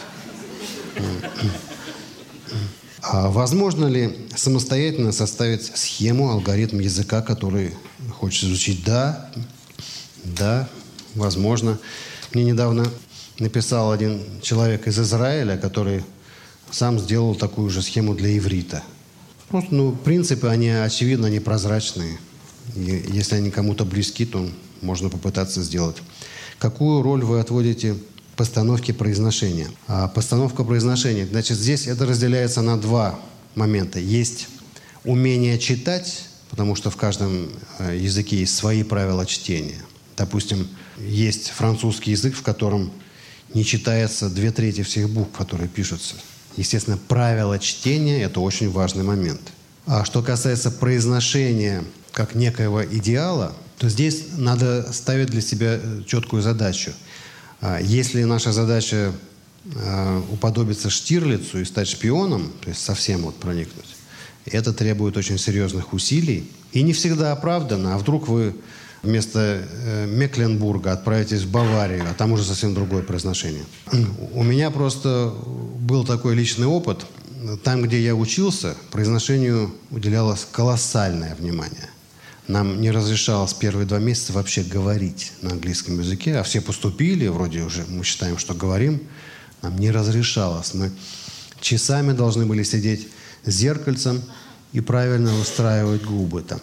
А возможно ли самостоятельно составить схему, алгоритм языка, который хочешь изучить? Да, да, возможно. Мне недавно написал один человек из Израиля, который сам сделал такую же схему для иврита. Просто, ну, принципы, они, очевидно, непрозрачные. И если они кому-то близки, то можно попытаться сделать. Какую роль вы отводите постановке произношения? А постановка произношения, значит, здесь это разделяется на два момента. Есть умение читать, потому что в каждом э, языке есть свои правила чтения. Допустим, есть французский язык, в котором не читается две трети всех букв, которые пишутся. Естественно, правило чтения – это очень важный момент. А что касается произношения как некоего идеала, то здесь надо ставить для себя э, четкую задачу. А если наша задача э, уподобиться Штирлицу и стать шпионом, то есть совсем вот проникнуть, это требует очень серьезных усилий и не всегда оправдано. А вдруг вы вместо э, Мекленбурга отправитесь в Баварию, а там уже совсем другое произношение. У меня просто был такой личный опыт. Там, где я учился, произношению уделялось колоссальное внимание. Нам не разрешалось первые два месяца вообще говорить на английском языке, а все поступили, вроде уже мы считаем, что говорим. Нам не разрешалось. Мы часами должны были сидеть с зеркальцем и правильно выстраивать губы там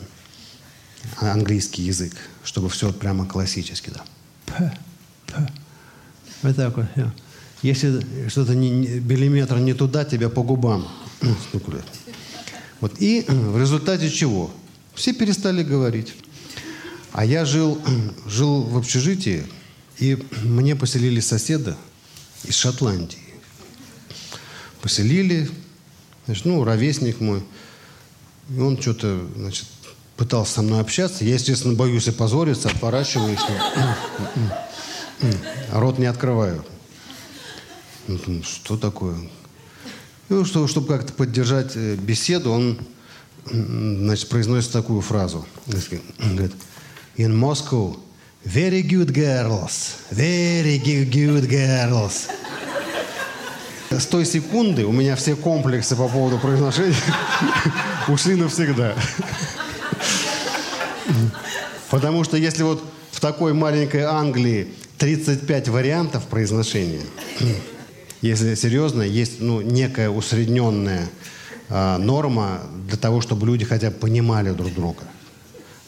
английский язык, чтобы все прямо классически, да. П, п. Вот так вот. Если что-то не, миллиметр не туда, тебя по губам стукают. Вот. И в результате чего? Все перестали говорить. А я жил, жил в общежитии, и мне поселили соседа из Шотландии. поселили, значит, ну, ровесник мой. И он что-то, значит, пытался со мной общаться. Я, естественно, боюсь опозориться, отворачиваюсь. Рот не открываю. Что такое? Ну, что, чтобы как-то поддержать э, беседу, он значит, произносит такую фразу. Говорит, in Moscow, very good girls, very good girls. С той секунды у меня все комплексы по поводу произношения ушли навсегда. Потому что если вот в такой маленькой Англии 35 вариантов произношения, если серьезно, есть ну, некая усредненная э, норма для того, чтобы люди хотя бы понимали друг друга.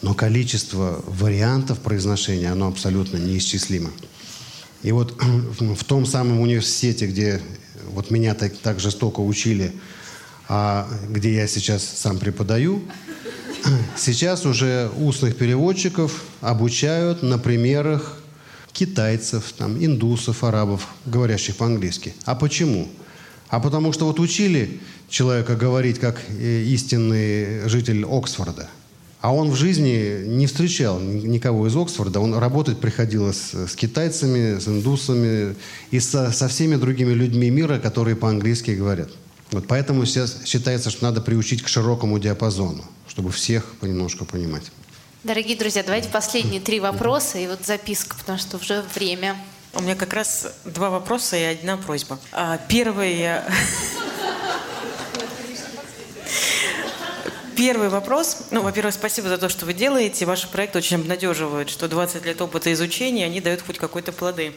Но количество вариантов произношения, оно абсолютно неисчислимо. И вот в том самом университете, где вот меня так, так жестоко учили, а где я сейчас сам преподаю, сейчас уже устных переводчиков обучают на примерах китайцев, там, индусов, арабов, говорящих по-английски. А почему? А потому что вот учили человека говорить как э, истинный житель Оксфорда. А он в жизни не встречал никого из Оксфорда. Он работать приходилось с, китайцами, с индусами и со, со всеми другими людьми мира, которые по-английски говорят. Вот поэтому сейчас считается, что надо приучить к широкому диапазону, чтобы всех понемножку понимать. Дорогие друзья, давайте последние три вопроса и вот записка, потому что уже время. У меня как раз два вопроса и одна просьба. А, первый... Первый вопрос. Ну, во-первых, спасибо за то, что вы делаете. Ваши проекты очень обнадеживают, что 20 лет опыта изучения, они дают хоть какой-то плоды.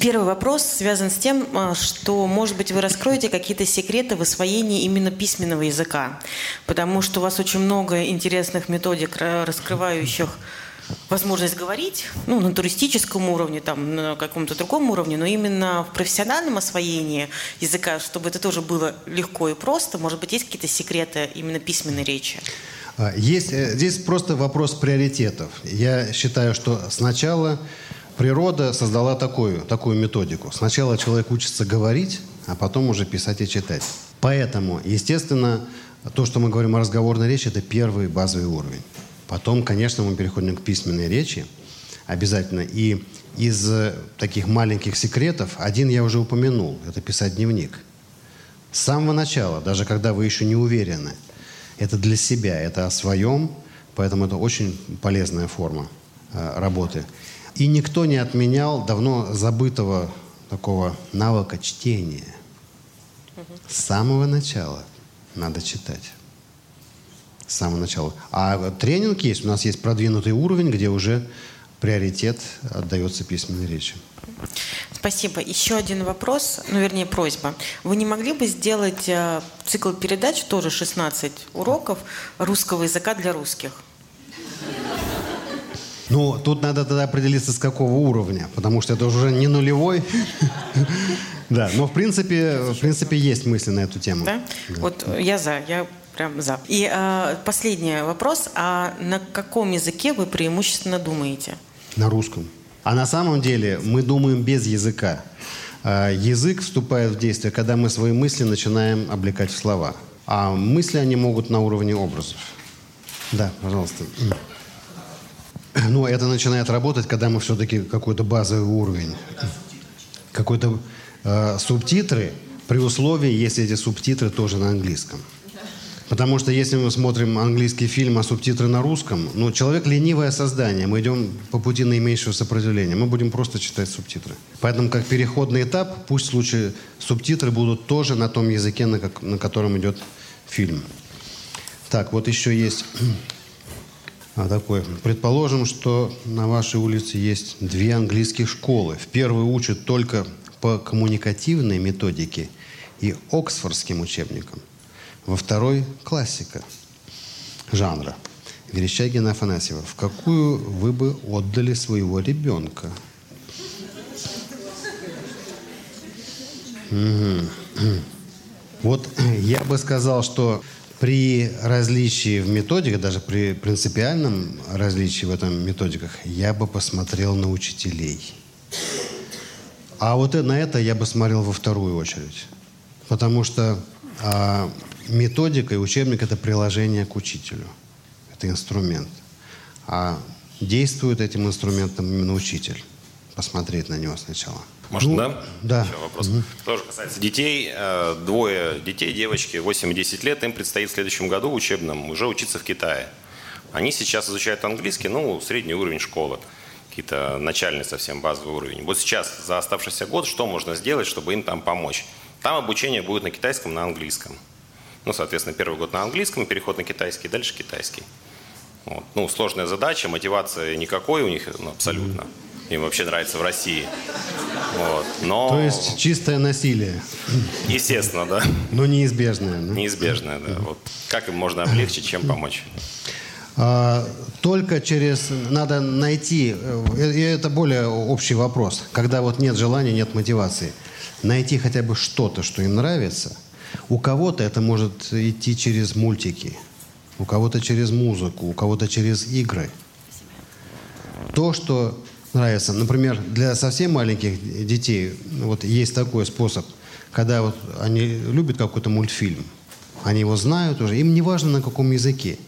Первый вопрос связан с тем, а, что, может быть, вы раскроете какие-то секреты в освоении именно письменного языка. Потому что у вас очень много интересных методик, раскрывающих возможность говорить, ну, на туристическом уровне, там, на каком-то другом уровне, но именно в профессиональном освоении языка, чтобы это тоже было легко и просто, может быть, есть какие-то секреты именно письменной речи? А, есть, э, здесь просто вопрос приоритетов. Я считаю, что сначала природа создала такую, такую методику. Сначала человек учится говорить, а потом уже писать и читать. Поэтому, естественно, то, что мы говорим о разговорной речи, это первый базовый уровень. Потом, конечно, мы переходим к письменной речи обязательно. И из э, таких маленьких секретов один я уже упомянул. Это писать дневник. С самого начала, даже когда вы еще не уверены. Это для себя, это о своем, поэтому это очень полезная форма э, работы. И никто не отменял давно забытого такого навыка чтения. С самого начала надо читать с самого начала. А тренинг есть. У нас есть продвинутый уровень, где уже приоритет отдается письменной речи. Спасибо. Еще один вопрос, ну, вернее, просьба. Вы не могли бы сделать э, цикл передач, тоже 16 уроков русского языка для русских? Ну, тут надо тогда определиться, с какого уровня, потому что это уже не нулевой. Да, но в принципе, в принципе есть мысли на эту тему. Да? Вот я за, я Прям за. И э, последний вопрос. А на каком языке вы преимущественно думаете? На русском. А на самом деле мы думаем без языка. Э, язык вступает в действие, когда мы свои мысли начинаем облекать в слова. А мысли они могут на уровне образов. Да, пожалуйста. Ну, это начинает работать, когда мы все-таки какой-то базовый уровень. Какой-то э, субтитры при условии, если эти субтитры тоже на английском. Потому что если мы смотрим английский фильм, а субтитры на русском, ну, человек ленивое создание. Мы идем по пути наименьшего сопротивления. Мы будем просто читать субтитры. Поэтому как переходный этап, пусть в случае субтитры будут тоже на том языке, на, как, на котором идет фильм. Так, вот еще есть а, такой. Предположим, что на вашей улице есть две английских школы. В первую учат только по коммуникативной методике и оксфордским учебникам – во второй – классика жанра. Верещагина Афанасьева. В какую вы бы отдали своего ребенка? Вот я бы сказал, что при различии в методиках, даже при принципиальном различии в этом методиках, я бы посмотрел на учителей. А вот на это я бы смотрел во вторую очередь. Потому что а, методика и учебник – это приложение к учителю. Это инструмент. А действует этим инструментом именно учитель. Посмотреть на него сначала. Может, Ну, да? Да. Еще вопрос. Тоже касается детей. Э, Двое детей, девочки, 8 и 10 лет. Им предстоит в следующем году учебном уже учиться в Китае. Они сейчас изучают английский, ну, средний уровень школы. Какие-то начальный совсем базовый уровень. Вот сейчас, за оставшийся год, что можно сделать, чтобы им там помочь? Там обучение будет на китайском, на английском. Ну, соответственно, первый год на английском, переход на китайский, дальше китайский. Вот. Ну, сложная задача, мотивации никакой у них ну, абсолютно. Им вообще нравится в России. Вот. Но, То есть чистое насилие, естественно, да, но неизбежное. да? неизбежное. Да. Вот. Как им можно облегчить, чем помочь? А, Только через... Надо найти... э, И это более общий вопрос. Когда вот нет желания, нет мотивации. Найти хотя бы что-то, что им нравится. У кого-то это может идти через мультики. У кого-то через музыку. У кого-то через игры. То, что нравится. Например, для совсем маленьких детей вот есть такой способ, когда вот они любят какой-то мультфильм, они его знают уже, им не важно на каком языке.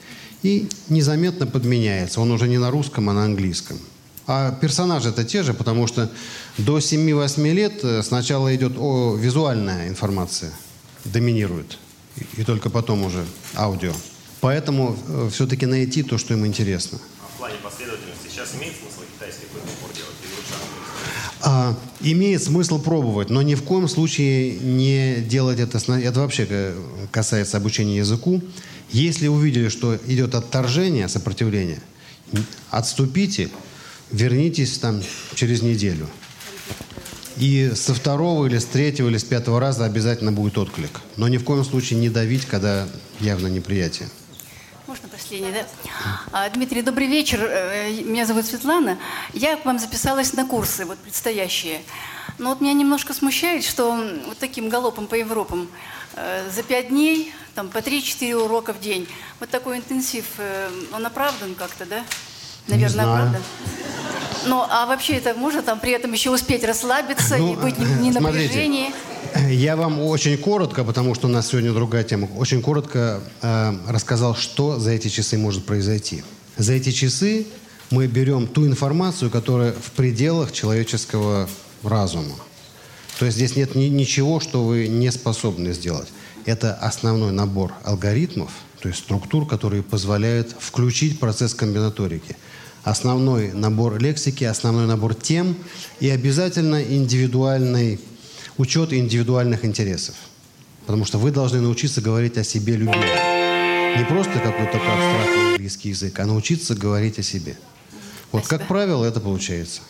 И незаметно подменяется. Он уже не на русском, а на английском. А персонажи это те же, потому что до 7-8 лет э, сначала идет о, визуальная информация, доминирует. И, и только потом уже аудио. Поэтому все-таки найти то, что им интересно. А в плане последовательности сейчас имеет смысл китайский упор делать? Или лучше? А, имеет смысл пробовать, но ни в коем случае не делать это. Это вообще э, касается обучения языку. Если увидели, что идет отторжение, сопротивление, отступите, вернитесь там через неделю. И со второго или с третьего или с пятого раза обязательно будет отклик. Но ни в коем случае не давить, когда явно неприятие. Можно последнее, да? А, Дмитрий, добрый вечер. Э, Меня зовут Светлана. Я к вам записалась на курсы, вот предстоящие. Но вот меня немножко смущает, что вот таким галопом по Европам э, за пять дней, там по 3-4 урока в день, вот такой интенсив, э, он оправдан как-то, да? Наверное, знаю. оправдан. Ну, а вообще это можно там при этом еще успеть расслабиться и быть не, не Ну, смотрите. напряжении? Я вам очень коротко, потому что у нас сегодня другая тема, очень коротко э, рассказал, что за эти часы может произойти. За эти часы мы берем ту информацию, которая в пределах человеческого разума. То есть здесь нет ни- ничего, что вы не способны сделать. Это основной набор алгоритмов, то есть структур, которые позволяют включить процесс комбинаторики. Основной набор лексики, основной набор тем и обязательно индивидуальный учет индивидуальных интересов. Потому что вы должны научиться говорить о себе любимом. Не просто какой-то абстрактный английский язык, а научиться говорить о себе. Вот как правило это получается.